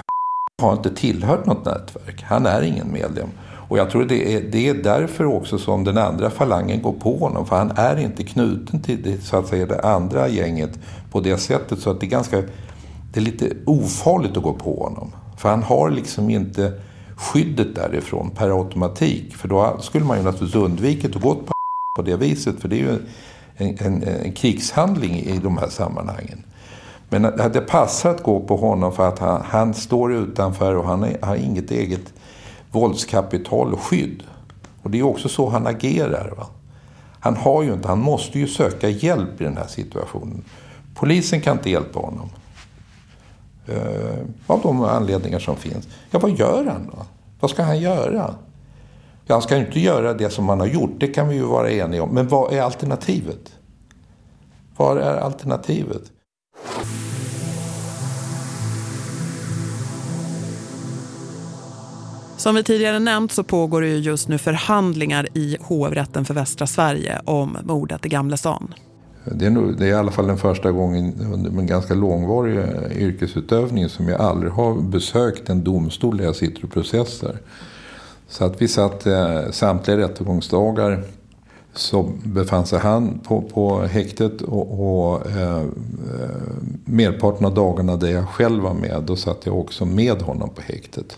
har inte tillhört något nätverk. Han är ingen medlem. Och jag tror det är, det är därför också som den andra falangen går på honom. För han är inte knuten till det, så att säga, det andra gänget på det sättet. Så att det är ganska det är lite ofarligt att gå på honom. För han har liksom inte skyddet därifrån per automatik. För då skulle man ju naturligtvis undvikit att gå på på det viset. För det är ju en, en, en krigshandling i de här sammanhangen. Men det passar att gå på honom för att han, han står utanför och han har inget eget våldskapital och skydd. Och det är också så han agerar. Va? Han har ju inte, han måste ju söka hjälp i den här situationen. Polisen kan inte hjälpa honom. Eh, av de anledningar som finns. Ja, vad gör han då? Vad ska han göra? Han ska ju inte göra det som han har gjort, det kan vi ju vara eniga om. Men vad är alternativet? Vad är alternativet? Som vi tidigare nämnt så pågår det just nu förhandlingar i hovrätten för västra Sverige om mordet i Gamlestan. Det är, nog, det är i alla fall den första gången under min ganska långvarig yrkesutövning som jag aldrig har besökt en domstol där jag sitter och processar. Så att vi satt eh, samtliga rättegångsdagar så befann sig han på, på häktet och, och eh, merparten av dagarna där jag själv var med, då satt jag också med honom på häktet.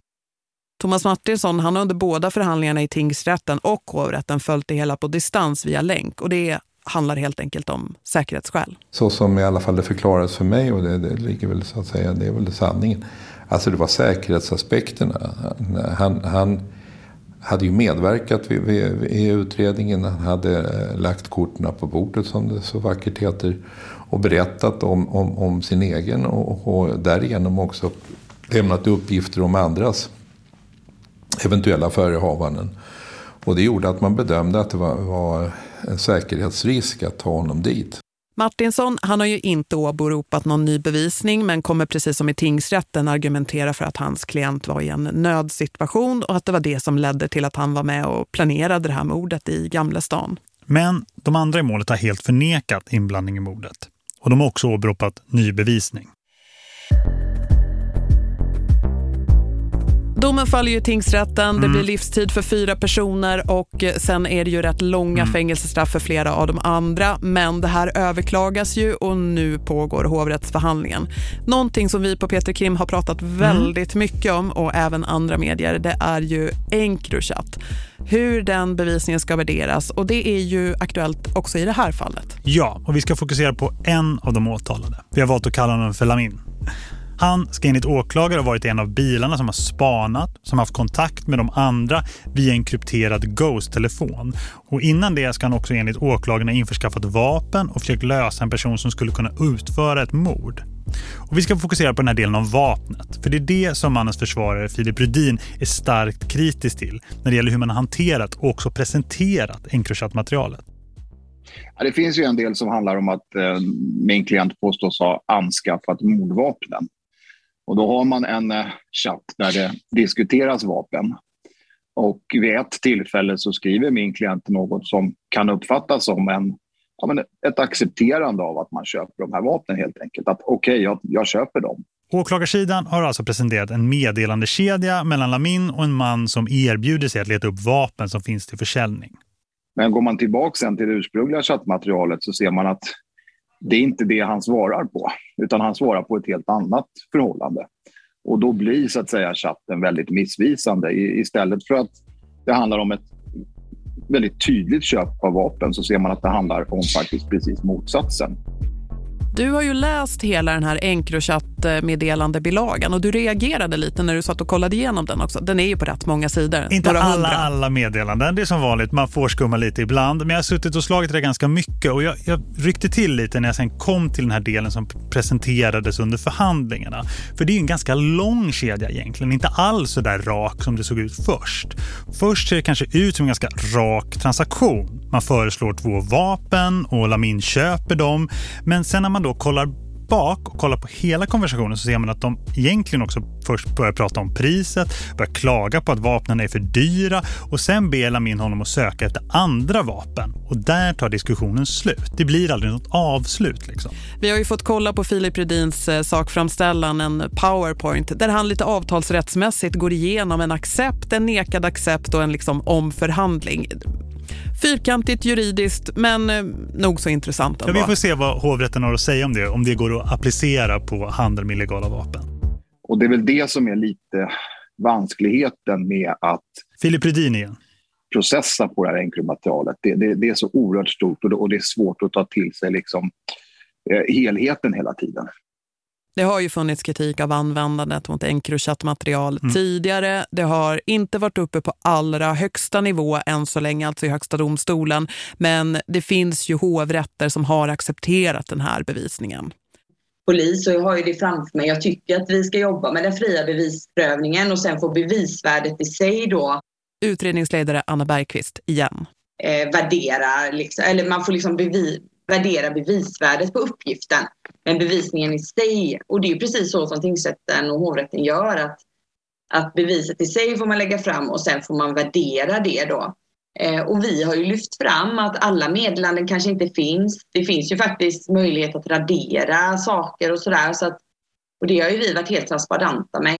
Thomas Martinsson han har under båda förhandlingarna i tingsrätten och hovrätten följt det hela på distans via länk och det handlar helt enkelt om säkerhetsskäl. Så som i alla fall det förklarades för mig och det, det ligger väl så att säga, det är väl sanningen. Alltså det var säkerhetsaspekterna. Han, han hade ju medverkat vid, vid, i utredningen. Han hade eh, lagt korten på bordet som det så vackert heter. Och berättat om, om, om sin egen och, och därigenom också lämnat uppgifter om andras eventuella förehavanden. Och det gjorde att man bedömde att det var, var en säkerhetsrisk att ta honom dit. Martinsson han har ju inte åberopat någon ny bevisning men kommer precis som i tingsrätten argumentera för att hans klient var i en nödsituation och att det var det som ledde till att han var med och planerade det här mordet i Gamlestan. Men de andra i målet har helt förnekat inblandning i mordet och de har också åberopat ny bevisning. Domen faller ju i tingsrätten, det Mm. blir livstid för fyra personer och eh, sen är det ju rätt långa Mm. fängelsestraff för flera av de andra. Men det här överklagas ju och nu pågår hovrättsförhandlingen. Någonting som vi på Peter Krim har pratat Mm. väldigt mycket om och även andra medier, det är ju Encrochat. Hur den bevisningen ska värderas och det är ju aktuellt också i det här fallet. Ja, och vi ska fokusera på en av de åtalade. Vi har valt att kalla honom för Lamin. Han ska enligt åklagare ha varit en av bilarna som har spanat, som haft kontakt med de andra via en krypterad Ghost-telefon. Och innan det ska han också enligt åklagarna införskaffat vapen och försökt lösa en person som skulle kunna utföra ett mord. Och vi ska fokusera på den här delen om vapnet. För det är det som mannens försvarare Filip Rudin är starkt kritisk till när det gäller hur man har hanterat och också presenterat Encrochat-materialet. Ja, det finns ju en del som handlar om att eh, min klient påstås ha anskaffat mordvapnen. Och då har man en eh, chatt där det diskuteras vapen. Och vid ett tillfälle så skriver min klient något som kan uppfattas som en, ja, men ett accepterande av att man köper de här vapnen helt enkelt. Att okej, jag, jag köper dem. Åklagarsidan har alltså presenterat en meddelandekedja mellan Lamin och en man som erbjuder sig att leta upp vapen som finns till försäljning. Men går man tillbaka sen till det ursprungliga chattmaterialet så ser man att det är inte det han svarar på, utan han svarar på ett helt annat förhållande. Och då blir så att säga chatten väldigt missvisande. I, istället för att det handlar om ett väldigt tydligt köp av vapen så ser man att det handlar om faktiskt precis motsatsen. Du har ju läst hela den här Encrochat-meddelandebilagan och du reagerade lite när du satt och kollade igenom den också. Den är ju på rätt många sidor. Inte alla, hundra. alla meddelanden, det är som vanligt, man får skumma lite ibland. Men jag har suttit och slagit det ganska mycket och jag, jag ryckte till lite när jag sen kom till den här delen som presenterades under förhandlingarna. För det är ju en ganska lång kedja egentligen, inte alls så där rak som det såg ut först. Först ser det kanske ut som en ganska rak transaktion. Man föreslår två vapen och Lamin köper dem. Men sen när man då kollar bak och kollar på hela konversationen så ser man att de egentligen också först börjar prata om priset, börjar klaga på att vapnen är för dyra och sen ber Lamin honom att söka efter andra vapen. Och där tar diskussionen slut. Det blir aldrig något avslut liksom. Vi har ju fått kolla på Filip Redins eh, sakframställan, en powerpoint, där han lite avtalsrättsmässigt går igenom en accept, en nekad accept och en liksom omförhandling. Fyrkantigt juridiskt, men eh, nog så intressant Ja, vi får se vad hovrätten har att säga om det, om det går att applicera på handel med illegala vapen. Och det är väl det som är lite vanskligheten med att Filip Rydin igen. processa på det här enkrommaterialet. Det, det, det är så oerhört stort och det, och det är svårt att ta till sig liksom, eh, helheten hela tiden. Det har ju funnits kritik av användandet mot Encrochat-material Mm. tidigare. Det har inte varit uppe på allra högsta nivå än så länge, alltså i högsta domstolen. Men det finns ju hovrätter som har accepterat den här bevisningen. polis och jag har ju det framför mig. Jag tycker att vi ska jobba med den fria bevisprövningen och sen få bevisvärdet i sig då Utredningsledare Anna Bergqvist igen. eh, värdera, liksom, eller man får liksom bevi, värdera bevisvärdet på uppgiften. Men bevisningen i sig, och det är ju precis så som tingsrätten och hovrätten gör, att, att beviset i sig får man lägga fram och sen får man värdera det då. Eh, och vi har ju lyft fram att alla meddelanden kanske inte finns. Det finns ju faktiskt möjlighet att radera saker och sådär. Så att, och det har ju vi varit helt transparenta med.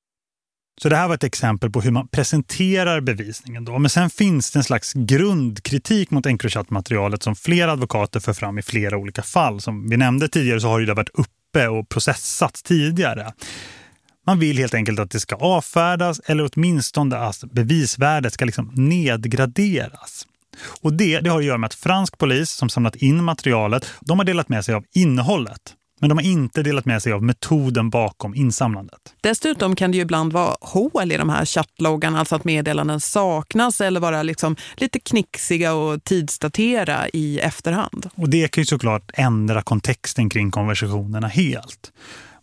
Så det här var ett exempel på hur man presenterar bevisningen då. Men sen finns det en slags grundkritik mot Encrochat-materialet som flera advokater för fram i flera olika fall. Som vi nämnde tidigare så har det varit uppe och processats tidigare. Man vill helt enkelt att det ska avfärdas eller åtminstone att bevisvärdet ska liksom nedgraderas. Och det, det har att göra med att fransk polis som samlat in materialet, de har delat med sig av innehållet. Men de har inte delat med sig av metoden bakom insamlandet. Dessutom kan det ju ibland vara hål i de här chattloggarna, alltså att meddelanden saknas eller vara liksom lite knixiga och tidsdatera i efterhand. Och det kan ju såklart ändra kontexten kring konversationerna helt.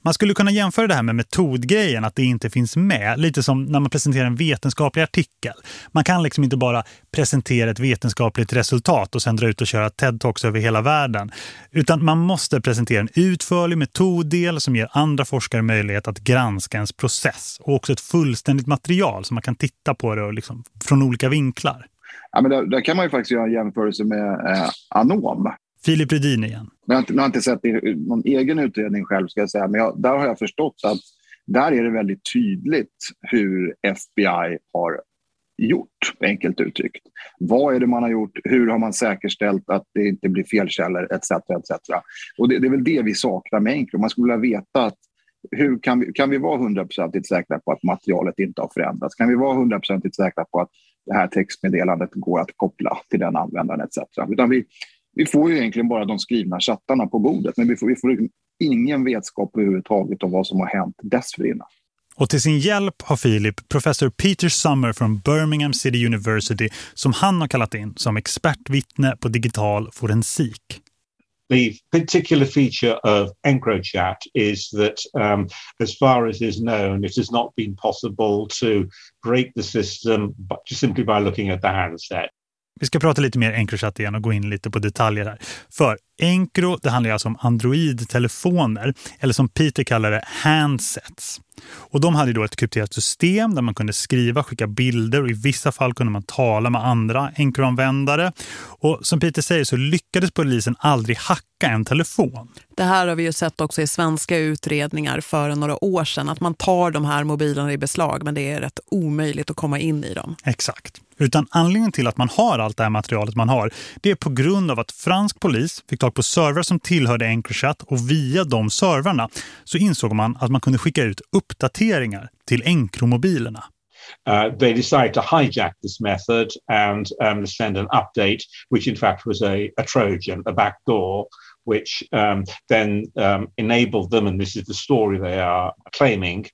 Man skulle kunna jämföra det här med metodgrejen, att det inte finns med. Lite som när man presenterar en vetenskaplig artikel. Man kan liksom inte bara presentera ett vetenskapligt resultat och sen dra ut och köra TED-talks över hela världen. Utan man måste presentera en utförlig metoddel som ger andra forskare möjlighet att granska ens process. Och också ett fullständigt material så man kan titta på det och liksom från olika vinklar. Ja, men där, där kan man ju faktiskt göra en jämförelse med eh, Anom. Filip Rydin igen. Jag har, inte, jag har inte sett någon egen utredning själv ska jag säga, men jag, där har jag förstått att Där är det väldigt tydligt hur FBI har gjort, enkelt uttryckt. Vad är det man har gjort? Hur har man säkerställt att det inte blir felkällor etc. etc. Och det, det är väl det vi saknar med Encro. Man skulle vilja veta att hur kan, vi, kan vi vara hundraprocentigt säkra på att materialet inte har förändrats? Kan vi vara hundraprocentigt säkra på att det här textmeddelandet går att koppla till den användaren etc. Utan vi, vi får ju egentligen bara de skrivna chattarna på bordet men vi får, vi får ingen vetskap överhuvudtaget om vad som har hänt dessförinnan. Och till sin hjälp har Philip professor Peter Summer från Birmingham City University som han har kallat in som expertvittne på digital forensik. The particular feature of EncroChat is that um, as far as is known, it has not been possible to break the system but just simply by looking at the handset. Vi ska prata lite mer EncroChat igen och gå in lite på detaljer här. För Encro, det handlar alltså om Android-telefoner, eller som Peter kallar det, handsets. Och de hade då ett krypterat system där man kunde skriva, skicka bilder och i vissa fall kunde man tala med andra Encro-användare. Och som Peter säger så lyckades polisen aldrig hacka en telefon. Det här har vi ju sett också i svenska utredningar för några år sedan. Att man tar de här mobilerna i beslag men det är rätt omöjligt att komma in i dem. Exakt. Utan anledningen till att man har allt det här materialet man har det är på grund av att fransk polis fick tag på servrar som tillhörde Encrochat och via de servrarna så insåg man att man kunde skicka ut uppdateringar till Encro-mobilerna. Uh, they decided to hijack this method and um, send an update, which in fact was a, a Trojan, a backdoor, which um, then um, enabled them, and this is the story they are claiming,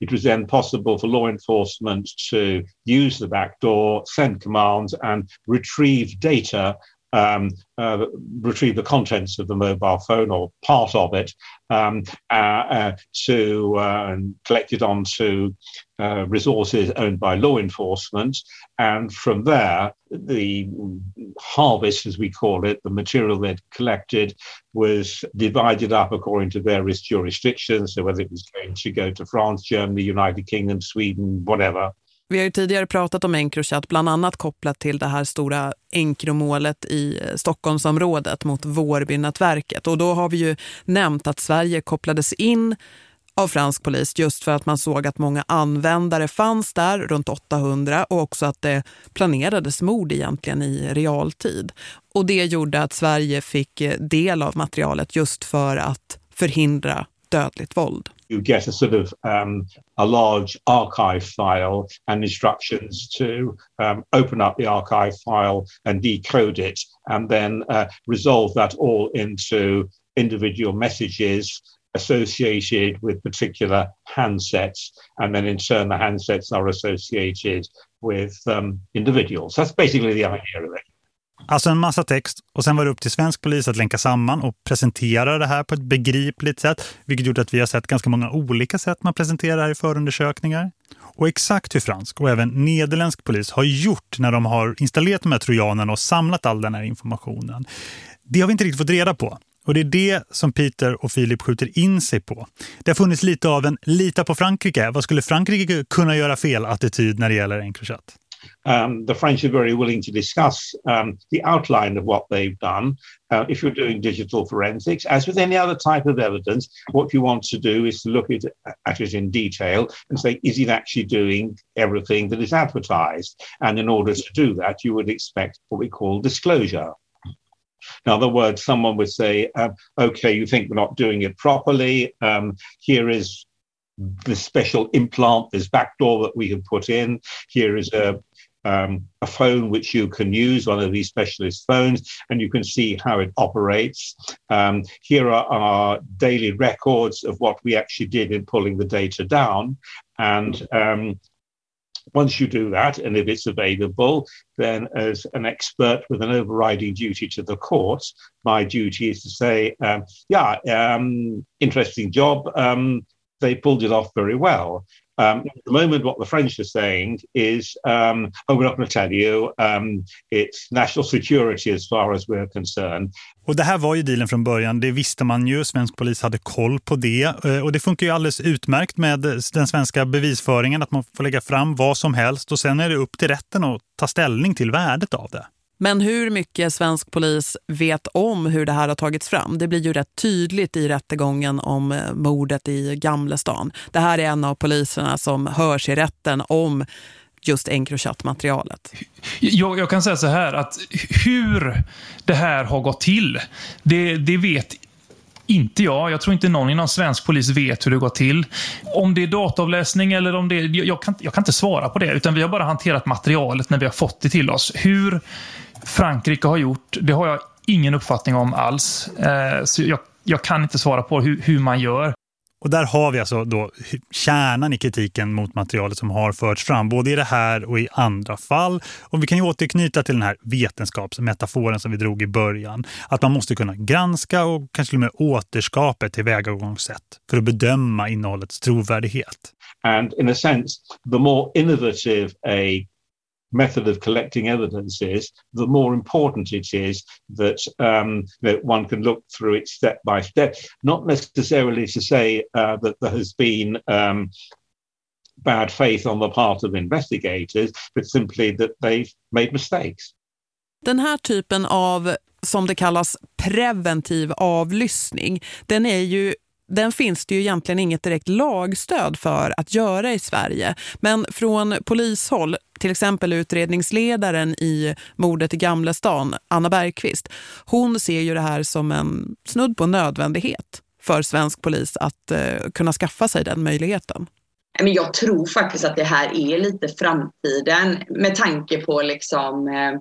it was then possible for law enforcement to use the backdoor, send commands, and retrieve data um, uh, retrieve the contents of the mobile phone or part of it um, uh, uh, to uh, collect it onto uh, resources owned by law enforcement. And from there, the harvest, as we call it, the material they'd collected was divided up according to various jurisdictions. So whether it was going to go to France, Germany, United Kingdom, Sweden, whatever. Vi har ju tidigare pratat om Encrochat, bland annat kopplat till det här stora Encromålet i eh, Stockholmsområdet mot Vårbynätverket. Och då har vi ju nämnt att Sverige kopplades in av fransk polis just för att man såg att många användare fanns där, runt 800, och också att det planerades mord egentligen i realtid. Och det gjorde att Sverige fick eh, del av materialet just för att förhindra dödligt våld. you get a sort of um, a large archive file and instructions to um, open up the archive file and decode it and then uh, resolve that all into individual messages associated with particular handsets and then in turn the handsets are associated with um, individuals. That's basically the idea of it. Alltså en massa text och sen var det upp till svensk polis att länka samman och presentera det här på ett begripligt sätt. Vilket gjort att vi har sett ganska många olika sätt man presenterar det här i förundersökningar. Och exakt hur fransk och även nederländsk polis har gjort när de har installerat de här trojanerna och samlat all den här informationen. Det har vi inte riktigt fått reda på. Och det är det som Peter och Filip skjuter in sig på. Det har funnits lite av en lita på Frankrike. Vad skulle Frankrike kunna göra fel attityd när det gäller Encrochat? Um, the French are very willing to discuss um, the outline of what they've done. Uh, if you're doing digital forensics, as with any other type of evidence, what you want to do is to look at, at it in detail and say, is it actually doing everything that is advertised? And in order to do that, you would expect what we call disclosure. In other words, someone would say, um, okay, you think we're not doing it properly. Um, here is this special implant, this backdoor that we have put in. Here is a um, a phone which you can use, one of these specialist phones, and you can see how it operates. Um, here are our daily records of what we actually did in pulling the data down. And um, once you do that, and if it's available, then as an expert with an overriding duty to the court, my duty is to say, um, yeah, um, interesting job. Um, they pulled it off very well. Um, at the moment, what the French are saying is, um, oh, we're not going to tell you. Um, it's national security as far as we're concerned. Och det här var ju dealen från början. Det visste man ju. Svensk polis hade koll på det. Eh, och det funkar ju alldeles utmärkt med den svenska bevisföringen. Att man får lägga fram vad som helst. Och sen är det upp till rätten att ta ställning till värdet av det. Men hur mycket svensk polis vet om hur det här har tagits fram, det blir ju rätt tydligt i rättegången om eh, mordet i Gamlestan. Det här är en av poliserna som hörs i rätten om just Encrochat-materialet. Jag, jag, kan säga så här att hur det här har gått till, det, det vet inte jag. Jag tror inte någon inom svensk polis vet hur det går till. Om det är datavläsning eller om det är... Jag kan, jag kan inte svara på det, utan vi har bara hanterat materialet när vi har fått det till oss. Hur Frankrike har gjort, det har jag ingen uppfattning om alls. Eh, så jag, jag kan inte svara på hur, hur man gör. Och där har vi alltså då kärnan i kritiken mot materialet som har förts fram, både i det här och i andra fall. Och vi kan ju återknyta till den här vetenskapsmetaforen som vi drog i början. Att man måste kunna granska och kanske till och med återskapa ett tillvägagångssätt för att bedöma innehållets trovärdighet. And in a sense, the more innovative a method of collecting evidence is, the more important it is that, um, that one can look through it step by step. Not necessarily to say uh, that there has been um, bad faith on the part of investigators, but simply that they've made mistakes. Den här typen av, som det kallas, preventiv avlyssning, den är ju den finns det ju egentligen inget direkt lagstöd för att göra i Sverige. Men från polishåll, till exempel utredningsledaren i mordet i Gamlestan, Anna Bergqvist, hon ser ju det här som en snudd på nödvändighet för svensk polis att eh, kunna skaffa sig den möjligheten. Men jag tror faktiskt att det här är lite framtiden med tanke på liksom eh,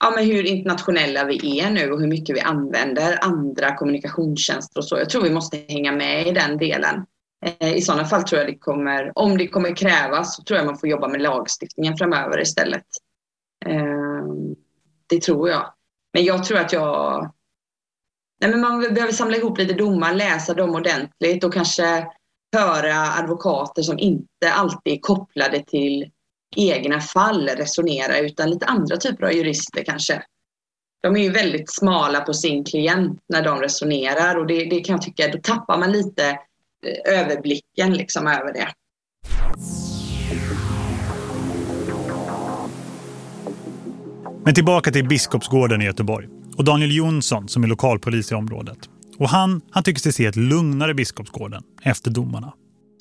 ja, men hur internationella vi är nu och hur mycket vi använder andra kommunikationstjänster och så. Jag tror vi måste hänga med i den delen. Eh, I sådana fall tror jag det kommer, om det kommer krävas, så tror jag man får jobba med lagstiftningen framöver istället. Ehm, det tror jag. Men jag tror att jag... Nej, men man behöver samla ihop lite domar, läsa dem ordentligt och kanske höra advokater som inte alltid är kopplade till egna fall resonera utan lite andra typer av jurister kanske. De är ju väldigt smala på sin klient när de resonerar och det, det kan jag tycka, då tappar man lite eh, överblicken liksom över det. Men tillbaka till Biskopsgården i Göteborg och Daniel Jonsson som är lokalpolis i området. Och han, han tycker sig se ett lugnare Biskopsgården efter domarna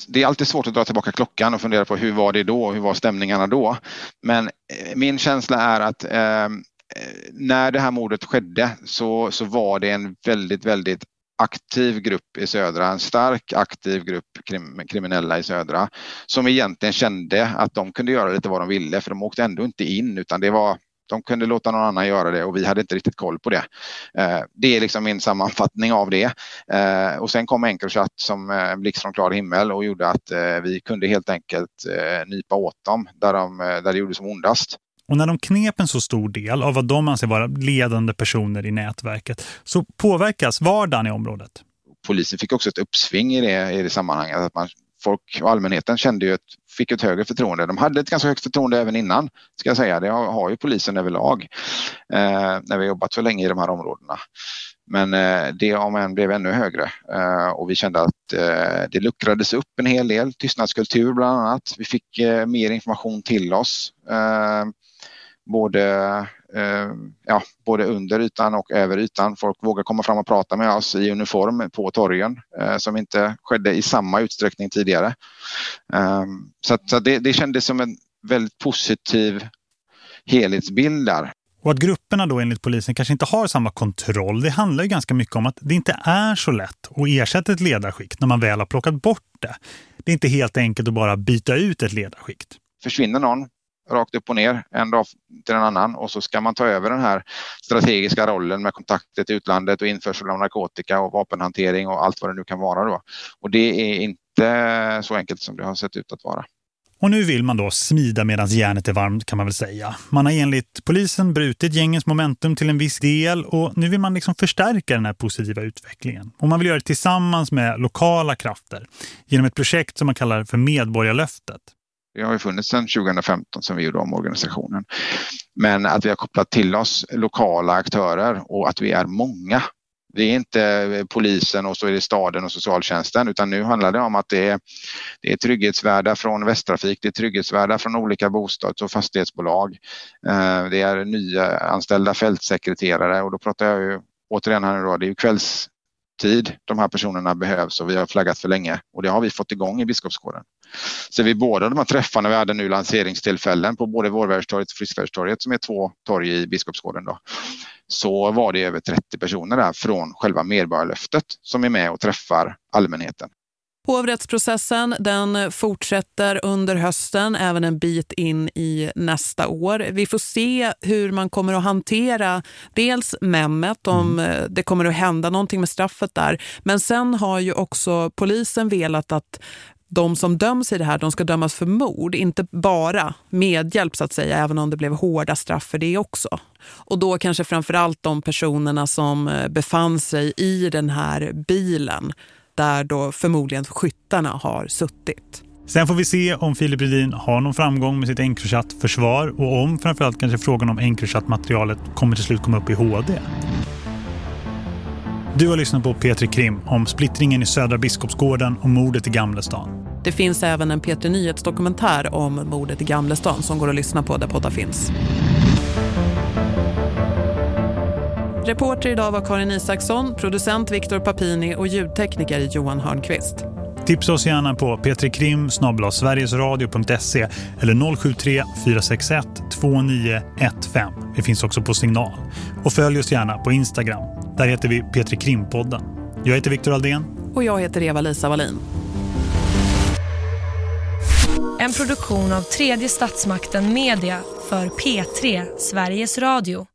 det är alltid svårt att dra tillbaka klockan och fundera på hur var det då, hur var stämningarna då. Men eh, min känsla är att ehm, eh, när det här mordet skedde så, så var det en väldigt, väldigt aktiv grupp i södra, en stark aktiv grupp krim, kriminella i södra som egentligen kände att de kunde göra lite vad de ville för de åkte ändå inte in utan det var de kunde låta någon annan göra det och vi hade inte riktigt koll på det. Eh, det är liksom min sammanfattning av det. Eh, och sen kom Encrochat som eh, blixt från klar himmel och gjorde att vi kunde helt enkelt nypa åt dem där, de, där det gjorde som ondast. Och när de knep en så stor del av vad de anser vara ledande personer i nätverket så påverkas vardagen i området. Polisen fick också ett uppsving i det, i det sammanhanget. Att man folk och allmänheten kände ju ett, fick ett högre förtroende. De hade ett ganska högt förtroende även innan, ska jag säga. Det har, har ju polisen överlag eh, när vi jobbat så länge i de här områdena. Men eh, det om än blev ännu högre eh, och vi kände att eh, det luckrades upp en hel del, tystnadskultur bland annat. Vi fick eh, mer information till oss eh, både Eh, ja, både under ytan och över ytan. Folk vågar komma fram och prata med oss i uniform på torgen eh, som inte skedde i samma utsträckning tidigare. Ehm, så, att, så det, det kändes som en väldigt positiv helhetsbild där. Och att grupperna då enligt polisen kanske inte har samma kontroll, det handlar ju ganska mycket om att det inte är så lätt att ersätta ett ledarskikt när man väl har plockat bort det. Det är inte helt enkelt att bara byta ut ett ledarskikt. Försvinner någon rakt upp och ner en dag till en annan och så ska man ta över den här strategiska rollen med kontakter till utlandet och införsel av narkotika och vapenhantering och allt vad det nu kan vara då. Och det är inte så enkelt som det har sett ut att vara. Och nu vill man då smida medan järnet är varmt kan man väl säga. Man har enligt polisen brutit gängens momentum till en viss del och nu vill man liksom förstärka den här positiva utvecklingen. Och man vill göra det tillsammans med lokala krafter genom ett projekt som man kallar för medborgarlöftet. Det har ju funnits sedan 2015 som vi gjorde om organisationen. Men att vi har kopplat till oss lokala aktörer och att vi är många Det är inte polisen och så är det staden och socialtjänsten utan nu handlar det om att det är, det är trygghetsvärdar från Västtrafik, det är trygghetsvärdar från olika bostads och fastighetsbolag. Eh, det är nya anställda fältsekreterare och då pratar jag ju återigen här nu då, det är ju kvälls tid de här personerna behövs och vi har flaggat för länge och det har vi fått igång i Biskopsgården. Så vid båda de här träffarna vi hade nu lanseringstillfällen på både Vårväderstorget och Friskväderstorget som är två torg i Biskopsgården då, så var det över 30 personer där från själva medborgarlöftet som är med och träffar allmänheten. Hovrättsprocessen den fortsätter under hösten, även en bit in i nästa år. Vi får se hur man kommer att hantera dels Memmet, om mm. det kommer att hända någonting med straffet där. Men sen har ju också polisen velat att de som döms i det här, de ska dömas för mord. Inte bara medhjälp så att säga, även om det blev hårda straff för det också. Och då kanske framförallt de personerna som befann sig i den här bilen där då förmodligen skyttarna har suttit. Sen får vi se om Filip Rydin har någon framgång med sitt Encrochat-försvar och om framförallt kanske frågan om Encrochat-materialet kommer till slut komma upp i HD. Du har lyssnat på Petri Krim om splittringen i Södra Biskopsgården och mordet i Gamlestan. Det finns även en Petri Nyhetsdokumentär om mordet i Gamlestan som går att lyssna på där poddar finns. Reporter idag var Karin Isaksson, producent Viktor Papini och ljudtekniker Johan Hörnqvist. Tipsa oss gärna på petrikrim sverigesradio.se eller 073 461 2915. Vi finns också på signal. Och följ oss gärna på Instagram. Där heter vi Petri Krimpodden. Jag heter Viktor Aldén. Och jag heter Eva-Lisa Wallin. En produktion av tredje statsmakten Media för P3 Sveriges Radio.